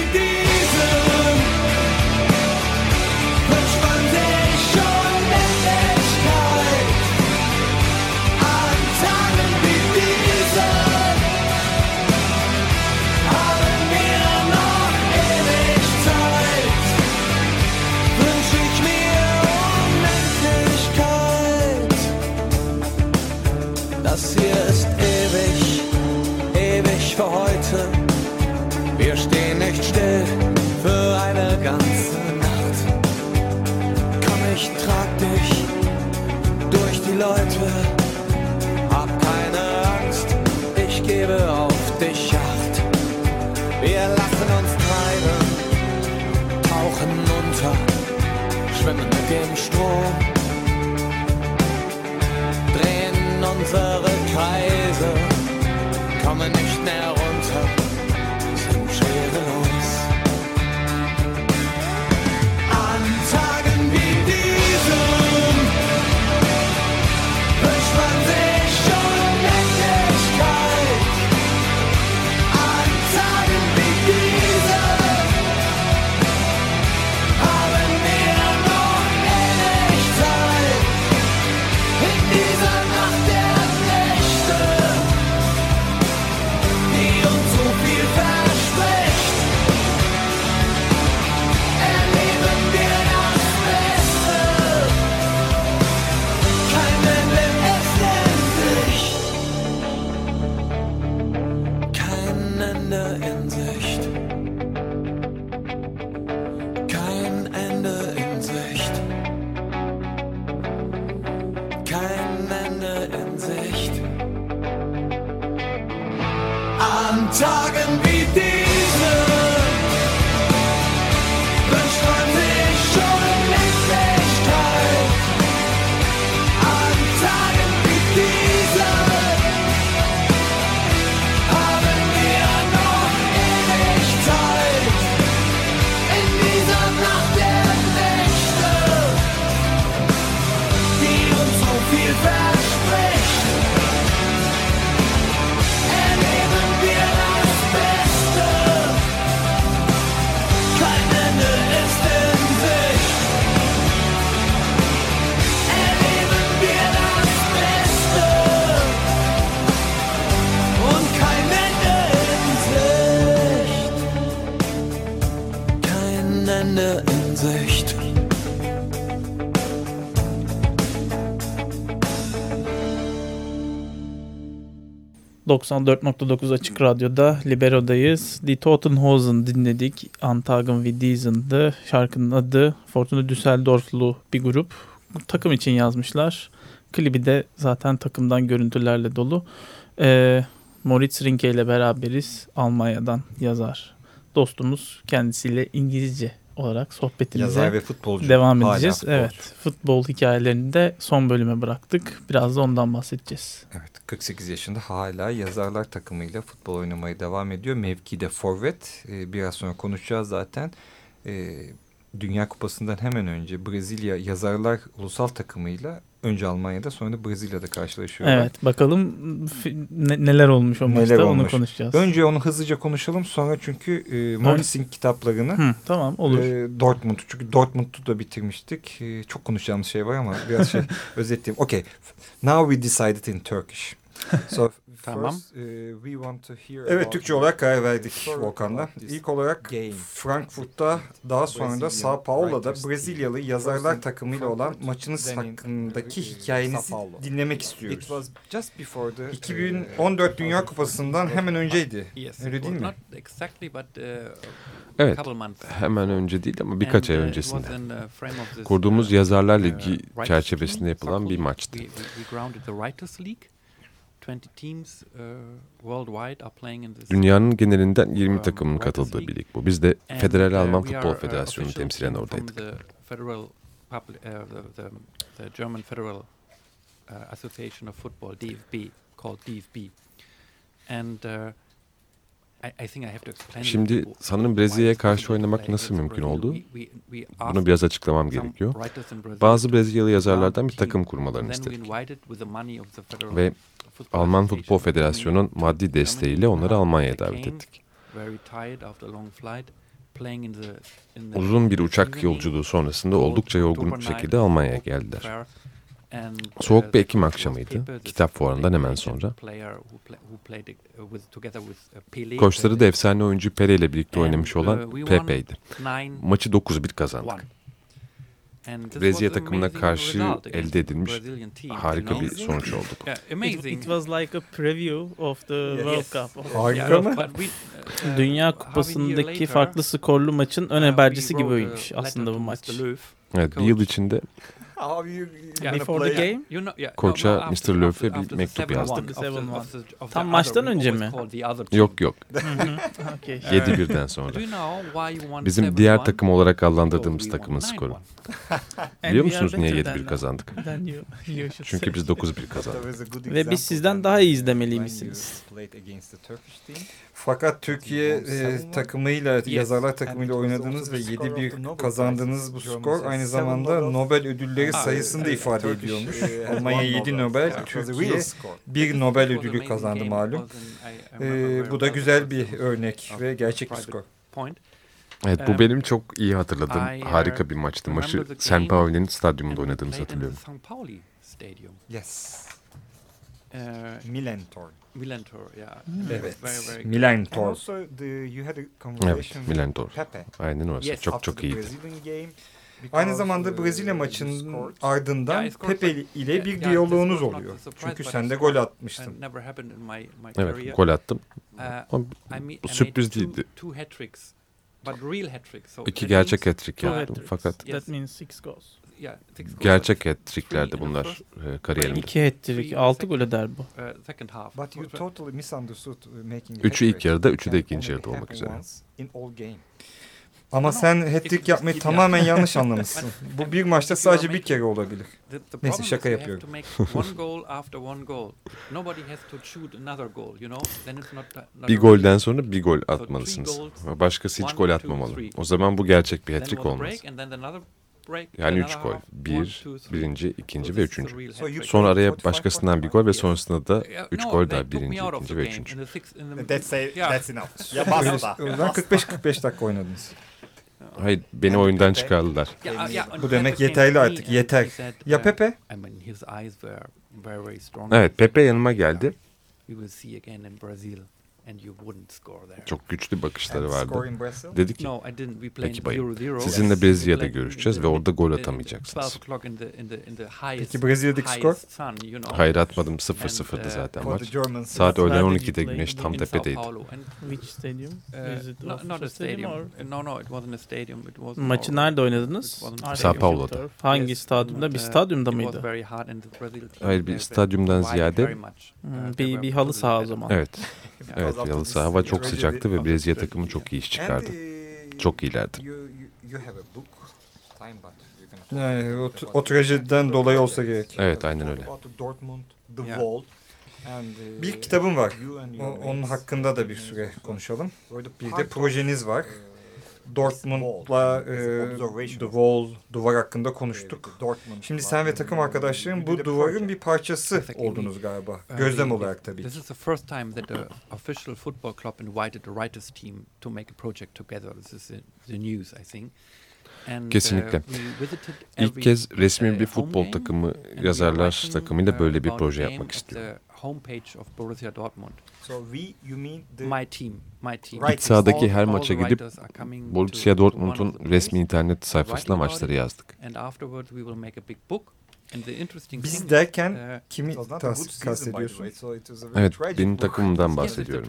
S10: An Tagen wie diesen
S3: ...94.9 Açık Radyo'da Libero'dayız. Die Totenhosen dinledik. Antagen wie Diesen'dı. Şarkının adı Fortuna Düsseldorflu bir grup. Takım için yazmışlar. Klibi de zaten takımdan görüntülerle dolu. Ee, Moritz Rinke ile beraberiz. Almanya'dan yazar. Dostumuz kendisiyle İngilizce olarak sohbetimize
S6: Yazar ve futbolcu.
S3: devam
S6: Hala
S3: edeceğiz.
S6: futbolcu.
S3: Evet, futbol hikayelerini de son bölüme bıraktık. Biraz da ondan bahsedeceğiz.
S6: Evet 48 yaşında hala yazarlar takımıyla futbol oynamaya devam ediyor. Mevkide forvet. Ee, biraz sonra konuşacağız zaten. Ee, Dünya Kupası'ndan hemen önce Brezilya yazarlar ulusal takımıyla önce Almanya'da sonra da Brezilya'da karşılaşıyorlar.
S3: Evet, bakalım ne- neler olmuş o
S6: Neler
S3: maçta onu
S6: olmuş.
S3: konuşacağız.
S6: Önce onu hızlıca konuşalım sonra çünkü e, Morris'in kitaplarını
S3: Hı, tamam olur.
S6: e, Dortmund çünkü Dortmund'u da bitirmiştik. E, çok konuşacağımız şey var ama biraz şey özetleyeyim. Okay. Now we decided in Turkish. So
S4: Tamam.
S6: first, e, we want to hear Evet Türkçe olarak karar verdik Volkan'da. İlk olarak Frankfurt'ta daha sonra da Sao Paulo'da Brezilyalı yazarlar takımıyla olan maçınız hakkındaki hikayenizi dinlemek istiyoruz. 2014 Dünya Kupası'ndan hemen önceydi.
S4: Yes,
S6: Öyle
S4: it
S6: değil
S4: was
S6: mi?
S4: Not exactly, but uh,
S7: Evet, hemen önce değil ama birkaç ay
S4: uh,
S7: öncesinde. Kurduğumuz
S4: uh,
S7: Yazarlar
S4: uh,
S7: Ligi çerçevesinde yapılan bir maçtı. Dünyanın genelinden 20
S4: um,
S7: takımın katıldığı bir lig bu. Biz de Federal
S4: uh,
S7: Alman Futbol
S4: uh,
S7: Federasyonu'nu temsilen oradaydık.
S4: Uh, uh, Association of Football, DFB, called DFB. And uh, I, I think I have to explain.
S7: Şimdi sanırım Brezilya'ya karşı oynamak nasıl mümkün oldu? Bunu biraz açıklamam gerekiyor. Bazı Brezilyalı yazarlardan bir takım kurmalarını istedik. Ve Alman Futbol Federasyonu'nun maddi desteğiyle onları Almanya'ya davet ettik. Uzun bir uçak yolculuğu sonrasında oldukça yorgun bir şekilde Almanya'ya geldiler. Soğuk
S4: uh,
S7: bir
S4: the
S7: Ekim akşamıydı. Kitap fuarından hemen sonra.
S4: uh, uh.
S7: Koçları da efsane oyuncu Pele ile birlikte oynamış
S4: uh,
S7: olan
S4: won
S7: Pepe'ydi. Maçı 9-1 kazandık. Brezilya takımına karşı elde edilmiş harika bir sonuç oldu
S3: It,
S4: amazing.
S3: it was like a preview of the World. Cup.
S6: Harika mı?
S4: uh,
S3: Dünya Kupası'ndaki farklı skorlu maçın ön
S4: uh,
S3: habercisi
S4: we
S3: gibi oymuş aslında bu maç.
S7: Evet bir yıl içinde
S4: Yeah,
S3: Before the game?
S4: You know, yeah,
S7: Koça
S4: no, no, after-
S7: Mr. Löw'e
S4: after-
S7: bir mektup
S4: seven
S7: yazdık.
S4: one of the-
S3: Seven
S4: of
S3: one.
S4: the- of the
S3: Tam maçtan önce mi?
S7: Yok yok
S3: Hı hı, Okey.
S7: 7-1'den sonra. Bizim
S4: 7-1?
S7: diğer takım olarak adlandırdığımız takımın
S4: 9-1.
S7: skoru. Biliyor musunuz niye
S3: better
S7: 7-1
S3: than-
S7: kazandık? Çünkü biz 9-1 kazandık.
S3: Ve biz sizden daha iyi izlemeliymişsiniz.
S6: Fakat Türkiye e, takımıyla, yazarlar takımıyla oynadığınız ve 7-1 kazandığınız bu skor aynı zamanda Nobel ödülleri sayısını da ifade ediyormuş. Almanya 7 Nobel, Türkiye bir Nobel ödülü kazandı malum. E, bu da güzel bir örnek ve gerçek bir skor.
S7: Evet bu
S4: Um,
S7: benim çok iyi hatırladığım
S4: uh,
S7: harika bir maçtı. Maçı San
S4: game
S7: Paulo'nun stadyumunda oynadığımızı hatırlıyorum.
S6: Yes.
S4: Uh,
S6: Milentor.
S4: Yeah.
S6: Evet.
S4: Very, very
S6: Milentor.
S7: Evet Milentor.
S6: Pepe.
S7: Aynen orası.
S4: Yes,
S7: Çok çok iyiydi.
S6: Aynı zamanda Brezilya maçının ardından
S4: Yeah,
S6: Pepe ile
S4: yeah,
S6: bir
S4: yeah,
S6: diyaloğunuz oluyor.
S4: a surprise,
S6: Çünkü sen de gol atmıştın.
S7: Evet gol attım.
S4: Uh,
S7: Ama bu sürpriz değildi.
S4: two hat-tricks, but real hat-tricks. So
S7: İki gerçek hat-trick yaptım fakat
S4: Yes.
S3: That means six goals.
S7: Gerçek hat-tricklerdi bunlar e, kariyerimde.
S3: İki hat-trick, altı gol eder bu.
S4: half.
S6: But you totally misunderstood making
S7: Üçü ilk yarıda, üçü de ikinci yarıda olmak üzere.
S6: Ama
S4: No,
S6: sen hat-trick yapmayı tamamen yanlış anlamışsın. Bu bir maçta sadece bir kere olabilir. Neyse, şaka yapıyorum.
S4: to make one goal after one goal. Nobody has to shoot another goal, you know? Then it's not, not
S7: Bir golden sonra bir gol atmalısınız. Başkası hiç gol atmamalı. O zaman bu gerçek bir hat-trick olmaz. Yani
S4: another
S7: 3 gol.
S4: half, one,
S7: 1,
S4: two, three.
S7: birinci, ikinci
S4: So
S7: ve
S4: this is a
S7: üçüncü.
S4: real
S6: So you
S4: hat-trick.
S7: Sonra araya
S6: 45
S7: başkasından bir gol ve sonrasında da
S4: Yeah,
S7: 3
S4: no,
S7: gol daha
S4: took me
S7: birinci,
S4: out of
S7: ikinci
S4: the
S7: ve
S4: game
S7: üçüncü.
S4: in the sixth- in the-
S11: That's, a,
S4: Yeah.
S11: that's enough. Ya basta.
S6: O yüzden 45-45 dakika oynadınız.
S7: Hayır beni oyundan çıkardılar.
S6: Bu demek yeterli artık, yeter. Ya Pepe?
S7: Evet Pepe yanıma geldi. Çok güçlü bakışları vardı. Dedi ki
S4: No, I didn't. We played
S7: Peki bayım.
S4: 0-0.
S7: Sizinle. Brezilya'da görüşeceğiz
S4: in
S7: ve orada gol
S4: in the
S7: atamayacaksınız.
S4: 12 o'clock in the in the in the highest.
S6: Peki Brezilya'daki skor?
S4: highest sun, you know.
S7: hayır atmadım
S4: And,
S7: 0-0'dı
S4: uh,
S7: zaten maç. Saat
S3: Nerede
S7: 12'de
S3: gittiler?
S7: güneş tam tepedeydi.
S4: Paulo. And,
S3: Which stadium?
S4: uh,
S3: Is it
S4: no,
S3: official
S4: not a stadium.
S3: or-
S4: Uh, No, no, it wasn't a stadium. It was
S3: Maçı nerede oynadınız?
S7: Sao. Paulo'da.
S3: Hangi
S4: Yes,
S3: stadyumda? Bir
S4: uh,
S3: stadyumda mıydı?
S7: Hayır, bir stadyumdan ziyade-
S4: Uh,
S3: bir, bir halı saha o zaman.
S7: Evet. Evet Yalı saha
S11: this
S7: hava çok sıcaktı ve Brezilya takımı çok iyi iş çıkardı.
S6: uh,
S7: Çok iyilerdi.
S2: Yani o, o trajediden dolayı olsa gerek.
S7: Evet aynen öyle.
S2: Bir kitabım var. O, onun hakkında da bir süre konuşalım. Bir de projeniz var. Dortmund'la e, The Wall, duvar hakkında konuştuk. Şimdi sen ve takım arkadaşların bu duvarın bir parçası oldunuz galiba. Gözlem olarak tabii
S4: This is the first time that the official football club invited the writers team to make a project together. This is the, news, I think. Uh,
S7: Kesinlikle. İlk kez resmi
S4: uh,
S7: bir futbol takımı, yazarlar takımıyla
S4: uh,
S7: böyle bir
S4: about the
S7: proje yapmak istiyor.
S2: So we, you mean the
S4: My team, my team.
S2: Right.
S7: İç sahadaki her
S4: all
S7: maça gidip Borussia Dortmund'un resmi internet sayfasına maçları yazdık.
S2: Biz derken
S4: uh,
S2: kimi tas- kastediyorsun?
S7: Evet, benim takımımdan bahsediyorum.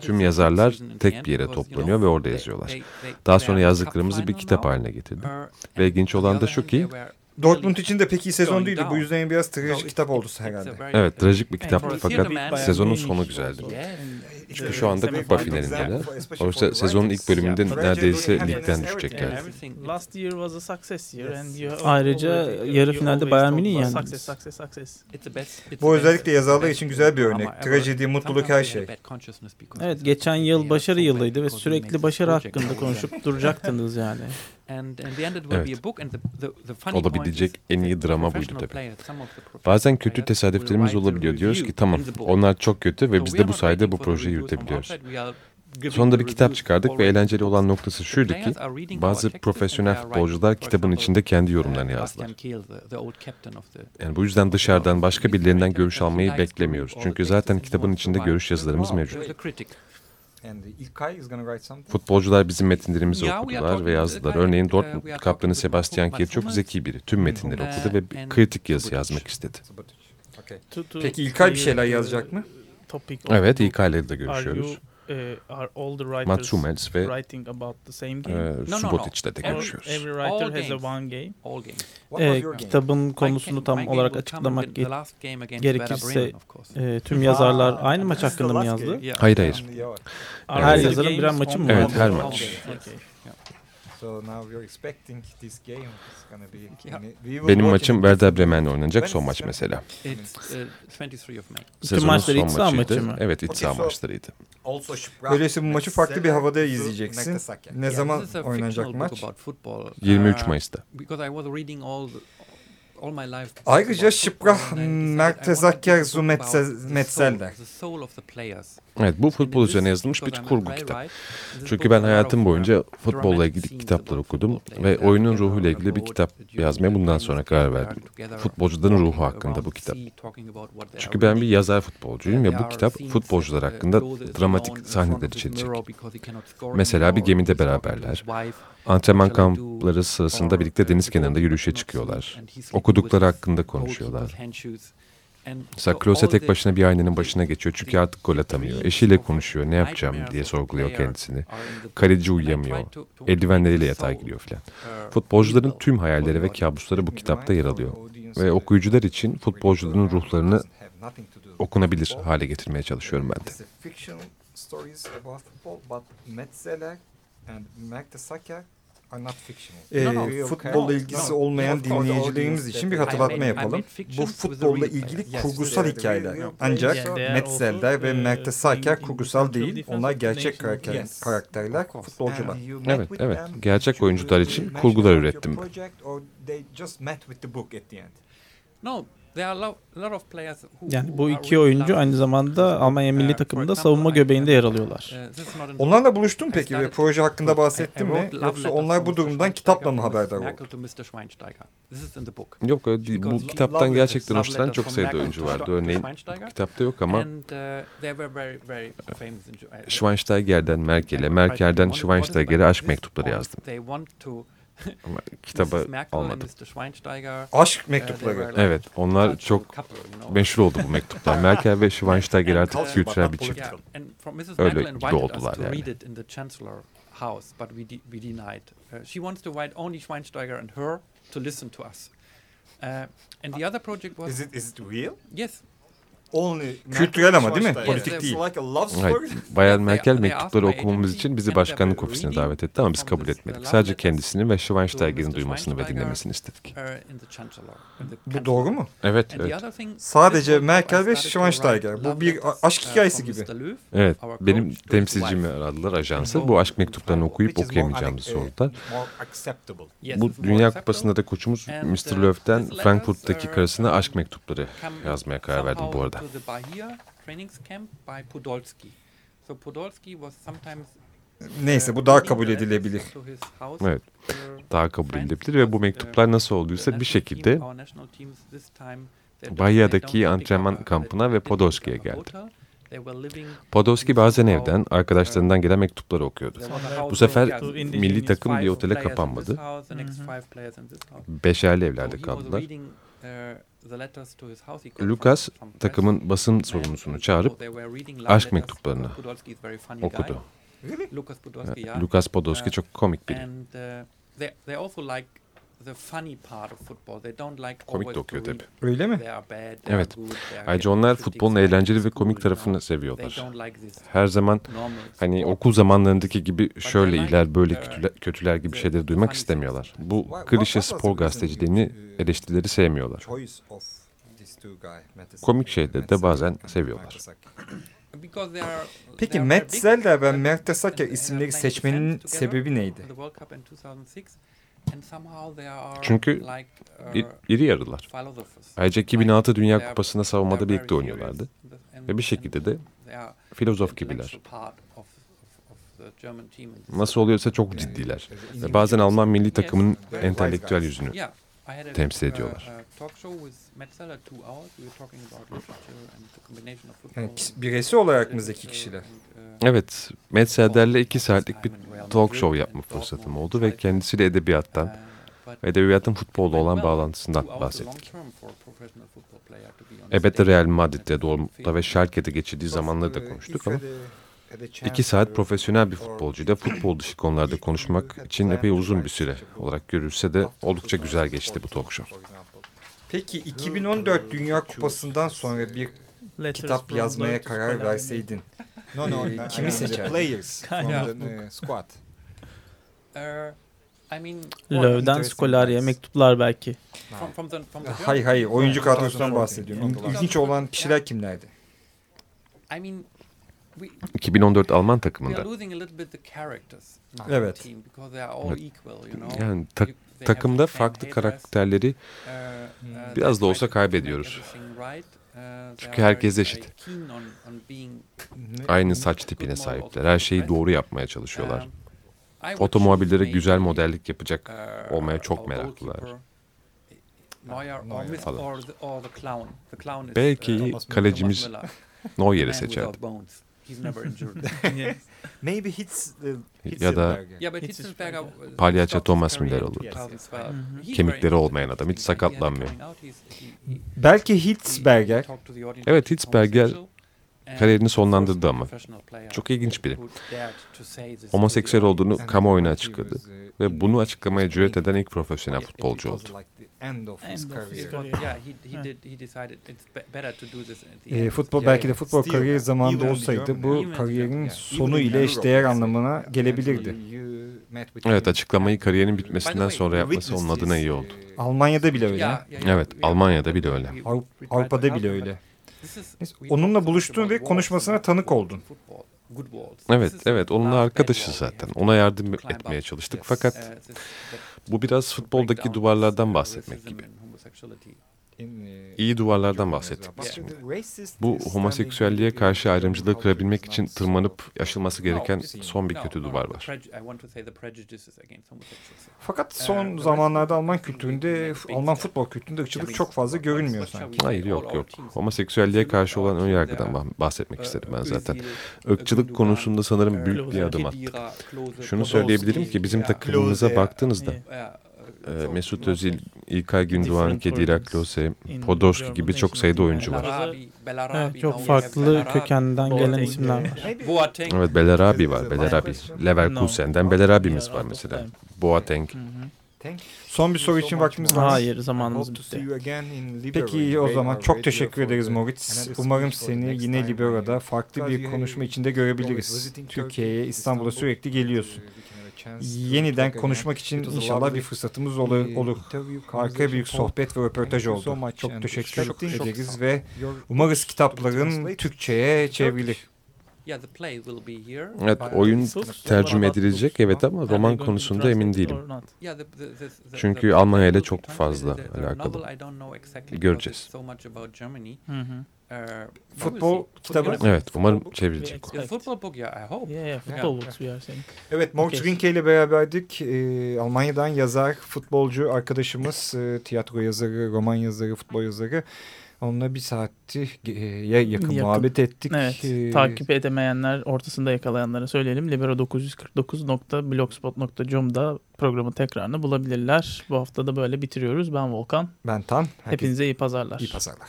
S7: Tüm yazarlar tek bir yere toplanıyor ve orada yazıyorlar. Daha sonra yazdıklarımızı bir kitap haline getirdim.
S4: Uh,
S7: Ve ilginç olan da şu ki
S2: Dortmund için de pek iyi sezon değildi. Bu yüzden biraz trajik kitap oldu herhalde.
S7: Evet, trajik bir kitap fakat sezonun sonu güzeldi. Çünkü şu anda kupa
S3: finals.
S7: finalindeler. Oysa sezonun ilk bölümünde neredeyse ligden düşecekler.
S8: Ayrıca yarı finalde Bayern
S4: best- it's
S2: Bu özellikle yazarlar için güzel bir örnek. Trajedi, mutluluk, her şey.
S8: Evet geçen yıl başarı yılıydı ve sürekli başarı hakkında konuşup duracaktınız yani.
S7: Evet. Olabilecek en iyi drama buydu tabii. Bazen kötü tesadüflerimiz olabiliyor. Diyoruz ki tamam onlar çok kötü ve biz de bu sayede bu projeyi yürütebiliyoruz. Sonunda bir kitap çıkardık ve eğlenceli olan noktası şuydu ki bazı profesyonel futbolcular kitabın içinde kendi
S4: uh,
S7: yorumlarını yazdılar.
S4: Of the-
S7: Yani bu yüzden dışarıdan başka birilerinden görüş almayı beklemiyoruz. Çünkü zaten kitabın içinde görüş yazılarımız mevcut.
S2: Write something.
S7: Futbolcular bizim metinlerimizi okudular ve yazdılar.
S4: uh,
S7: Örneğin
S4: uh,
S7: Dortmund kaptanı Sebastian Kehl çok zeki biri. Tüm metinleri
S4: Uh,
S7: okudu ve kritik yazı yazmak istedi.
S2: Peki İlkay bir şeyler yazacak mı?
S3: Topic of
S7: Evet İlk aileyle de
S3: Are you,
S7: görüşüyoruz.
S3: uh, are all the writers
S7: Mats Hummels ve
S3: writing about the same game?
S7: e,
S4: no, no.
S7: Subotic'le de görüşüyoruz.
S3: Every
S4: All
S3: writer has a
S4: games.
S3: one game.
S4: All games.
S2: Game?
S8: kitabın
S4: My
S8: konusunu
S4: game-
S8: tam
S4: my game
S8: olarak açıklamak gerekirse, e, tüm yazarlar aynı maç hakkında mı yazdı?
S4: Yeah.
S7: Hayır hayır.
S8: Her
S3: all
S8: yazarın birer maçı mı
S7: Evet, her maç.
S3: Okay.
S2: So now we're expecting this game is gonna be.
S4: Yeah.
S2: We will
S7: Benim maçım. Werder Bremen'le oynanacak son maç mesela.
S4: It's uh, 23 of May.
S7: Sezonun
S8: maçları
S7: son
S8: iç saha
S7: maçıydı.
S8: maçı mı?
S7: Evet iç saha
S2: Okay, so-
S7: maçlarıydı.
S2: Öyleyse bu maçı farklı bir havada izleyeceksin. Ne
S4: Yeah,
S2: zaman
S4: this is a
S2: oynanacak
S4: fictional book
S2: maç?
S4: about football.
S7: 23
S4: Uh,
S7: Mayıs'ta.
S4: Because I was reading all the.
S2: Ayrıca Şıprah Mertezakker zu
S4: talk about
S2: Metzel-
S4: the
S2: Metzelder.
S4: soul- the soul of the players.
S7: Evet bu futbol
S4: in
S7: üzerine yazılmış bir kurgu kitap. Çünkü ben hayatım boyunca futbolla ilgili kitaplar okudum ve oyunun ruhuyla ilgili bir kitap yazmaya bundan sonra karar verdim. Futbolcuların ruhu hakkında bu kitap. Çünkü ben bir yazar futbolcuyum ve bu kitap futbolcular hakkında dramatik sahneler içerecek. Mesela bir gemide beraberler. Antrenman kampları sırasında birlikte deniz kenarında yürüyüşe çıkıyorlar. Okudukları hakkında konuşuyorlar. Mesela Klose tek başına bir aynenin başına geçiyor çünkü artık gol atamıyor. Eşiyle konuşuyor, ne yapacağım diye sorguluyor kendisini. Kaleci uyuyamıyor, eldivenleriyle yatağa giriyor filan. Futbolcuların tüm hayalleri ve kabusları bu kitapta yer alıyor. Ve okuyucular için futbolcuların ruhlarını okunabilir hale getirmeye çalışıyorum ben de.
S2: And Mertesacker are not fictional.
S4: No, no.
S2: Ee, futbolla ilgisi olmayan dinleyicilerimiz için bir hatırlatma yapalım. Bu futbolla ilgili kurgusal hikayeler. Ancak Metzelder ve
S3: playing in
S2: kurgusal değil. Onlar gerçek karakter, karakterler, futbolcular.
S7: Evet, evet. Gerçek oyuncular için kurgular ürettim ben.
S4: No, there are lo- a lot of players who-
S8: Yani bu iki oyuncu aynı zamanda Almanya milli
S4: Uh,
S8: takımında savunma göbeğinde yer alıyorlar.
S4: Uh,
S2: Onlarla buluştun peki ve proje hakkında bahsettin mi? Yoksa onlar bu durumdan kitapla mı haberdar oldu?
S4: Merkel to Mr. Schweinsteiger. This is in the book.
S7: Yok değil. bu kitaptan gerçekten hoşlanan çok sayıda oyuncu vardı. Örneğin kitapta yok ama
S4: uh,
S7: Schweinsteiger'den Merkel'e, Merkel'den Schweinsteiger'e aşk mektupları yazdım. Ama kitaba almadım.
S2: Aşk
S4: uh, were
S2: mektupları.
S7: Evet, onlar çok meşhur oldu bu mektuplar. Merkel ve Schweinsteiger artık kültürel bir çift. Öyle gibi oldular yani.
S4: read it in the Chancellor House, but we, de- we denied. Uh, she wants to invite only Schweinsteiger and her to listen to us. Uh, and the other project was
S2: Is it, is it real?
S4: yes,
S2: Kültürel ama değil mi? Politik değil.
S7: Hayır, Bayan Merkel mektupları okumamız için bizi başkanlık ofisine davet etti ama biz kabul etmedik. Sadece kendisini ve Schweinsteiger'in duymasını ve dinlemesini istedik.
S2: Bu doğru mu?
S7: Evet, evet.
S2: Sadece Merkel ve Schweinsteiger. Bu bir aşk hikayesi gibi.
S7: Evet, benim temsilcimi aradılar ajansı. Bu aşk mektuplarını okuyup okuyamayacağımızı sordular. Bu Dünya Kupası'nda da koçumuz Mr. Löw'den Frankfurt'taki karısına aşk mektupları yazmaya karar verdim bu arada.
S2: Neyse bu daha kabul edilebilir.
S7: Evet, daha kabul edilebilir ve bu mektuplar nasıl olduysa bir şekilde Bahia'daki antrenman kampına ve Podolski'ye geldi. Podolski bazen evden, arkadaşlarından gelen mektupları okuyordu. Bu sefer milli takım bir otele kapanmadı. Beşerli evlerde kaldılar. Lucas takımın basın sorumlusunu çağırıp aşk mektuplarını okudu. Lucas Podolski çok komik biri. Komik de okuyor tabii.
S2: Öyle mi?
S7: Evet. Ayrıca onlar futbolun eğlenceli ve komik tarafını seviyorlar. Her zaman hani okul zamanlarındaki gibi şöyle iler böyle kötüler, kötüler gibi şeyleri duymak istemiyorlar. Bu klişe spor gazeteciliğini eleştirileri sevmiyorlar. Komik şeyleri de bazen seviyorlar.
S2: Peki Metzelder ve Mertesacker isimleri seçmenin sebebi neydi?
S7: Çünkü ir- iri yarılar. Ayrıca 2006 Dünya Kupası'nda savunmada birlikte oynuyorlardı. Ve bir şekilde de filozof gibiler. Nasıl oluyorsa çok ciddiler. Ve bazen Alman milli takımının entelektüel yüzünü temsil ediyorlar.
S2: Yani kişi- bireysel olarak mı zeki kişiler?
S7: Evet, Metzelder'le iki saatlik bir talk show yapma fırsatım oldu ve kendisiyle edebiyattan ve edebiyatın futbolla olan bağlantısından bahsettik. Elbette Real Madrid'de, Dortmund'da ve Schalke'de geçirdiği zamanları da konuştuk ama iki saat profesyonel bir futbolcuyla futbol dışı konularda konuşmak için epey uzun bir süre olarak görülse de oldukça güzel geçti bu talk show.
S2: Peki 2014 Dünya Kupası'ndan sonra bir kitap yazmaya karar verseydin
S11: No, no, uh,
S2: kimi seçerdin?
S11: players from the squad.
S8: Löw'den Scolari'ye mektuplar belki.
S2: Hayır hayır oyuncu kadrosundan bahsediyorum. İl- İlginç olan kişiler kimlerdi?
S7: 2014 Alman takımında
S2: Evet.
S7: yani tak- takımda farklı karakterleri biraz da olsa kaybediyoruz. Çünkü herkes eşit. Aynı saç tipine sahipler. Her şeyi doğru yapmaya çalışıyorlar. Otomobillere güzel modellik yapacak olmaya çok meraklılar.
S4: Falan.
S7: Belki kalecimiz Neuer'i seçerdi.
S11: Maybe hits uh,
S7: Ya da
S11: Hitzelsberger.
S7: palyaço Thomas Müller olurdu. Kemikleri olmayan adam hiç sakatlanmıyor.
S2: Belki Hitzberger.
S7: Evet Hitzberger kariyerini sonlandırdı ama. Çok ilginç biri. Homoseksüel olduğunu kamuoyuna açıkladı. Ve bunu açıklamaya cüret eden ilk profesyonel futbolcu oldu.
S2: E, futbol belki de futbol kariyeri zamanında olsaydı bu kariyerin sonu ile eşdeğer anlamına gelebilirdi.
S7: Evet açıklamayı kariyerinin bitmesinden sonra yapması onun adına iyi oldu.
S2: Almanya'da bile öyle.
S7: Evet Almanya'da bile öyle.
S2: Avru- Avrupa'da bile öyle. Onunla buluştun ve konuşmasına tanık oldun.
S7: Evet evet onunla arkadaşız zaten. Ona yardım etmeye çalıştık fakat bu biraz futboldaki duvarlardan bahsetmek gibi. İyi duvarlardan bahsettik biz şimdi. Bu homoseksüelliğe karşı ayrımcılığı kırabilmek için tırmanıp aşılması gereken son bir kötü duvar var.
S2: Fakat son zamanlarda Alman kültüründe, Alman futbol kültüründe ırkçılık çok fazla görünmüyor sanki.
S7: Hayır yok yok. Homoseksüelliğe karşı olan ön yargıdan bah- bahsetmek istedim ben zaten. Irkçılık konusunda sanırım büyük bir adım attık. Şunu söyleyebilirim ki bizim takımımıza baktığınızda e, Mesut Özil, İlkay Gündoğan, Kedira Klose, Podolski gibi çok sayıda oyuncu var.
S8: Evet, çok farklı kökenden gelen isimler var.
S7: Evet Belerabi var, Belerabi. Leverkusen'den Belerabimiz var mesela. Boateng.
S2: Son bir soru için vaktimiz var.
S8: Hayır zamanımız bitti.
S2: Peki o zaman çok teşekkür ederiz Moritz. Umarım seni yine Libero'da farklı bir konuşma içinde görebiliriz. Türkiye'ye, İstanbul'a sürekli geliyorsun. Yeniden konuşmak için inşallah bir fırsatımız olur. olur. Harika bir sohbet ve röportaj oldu. Çok teşekkür ederiz ve umarız kitapların Türkçe'ye çevrilir.
S7: Evet oyun tercüme edilecek evet ama roman konusunda emin değilim. Çünkü Almanya ile çok fazla alakalı. Göreceğiz.
S3: Hı hı.
S2: Futbol kitabı.
S7: Evet umarım çevrilecek.
S4: Football book, yeah, I hope.
S3: Yeah, yeah, football books we are saying.
S2: Evet Moritz
S3: Okay.
S2: Rinke ile beraberdik. Ee, Almanya'dan yazar, futbolcu arkadaşımız, e, tiyatro yazarı, roman yazarı, futbol yazarı. Onunla bir saatti e, ya yakın,
S3: Yakın.
S2: muhabbet ettik.
S3: Evet,
S2: Ee,
S3: takip edemeyenler, ortasında yakalayanlara söyleyelim. libero949.blogspot.com'da programın tekrarını bulabilirler. Bu hafta da böyle bitiriyoruz. Ben Volkan.
S2: Ben Tan. Herkese
S3: Hepinize iyi pazarlar.
S2: iyi pazarlar.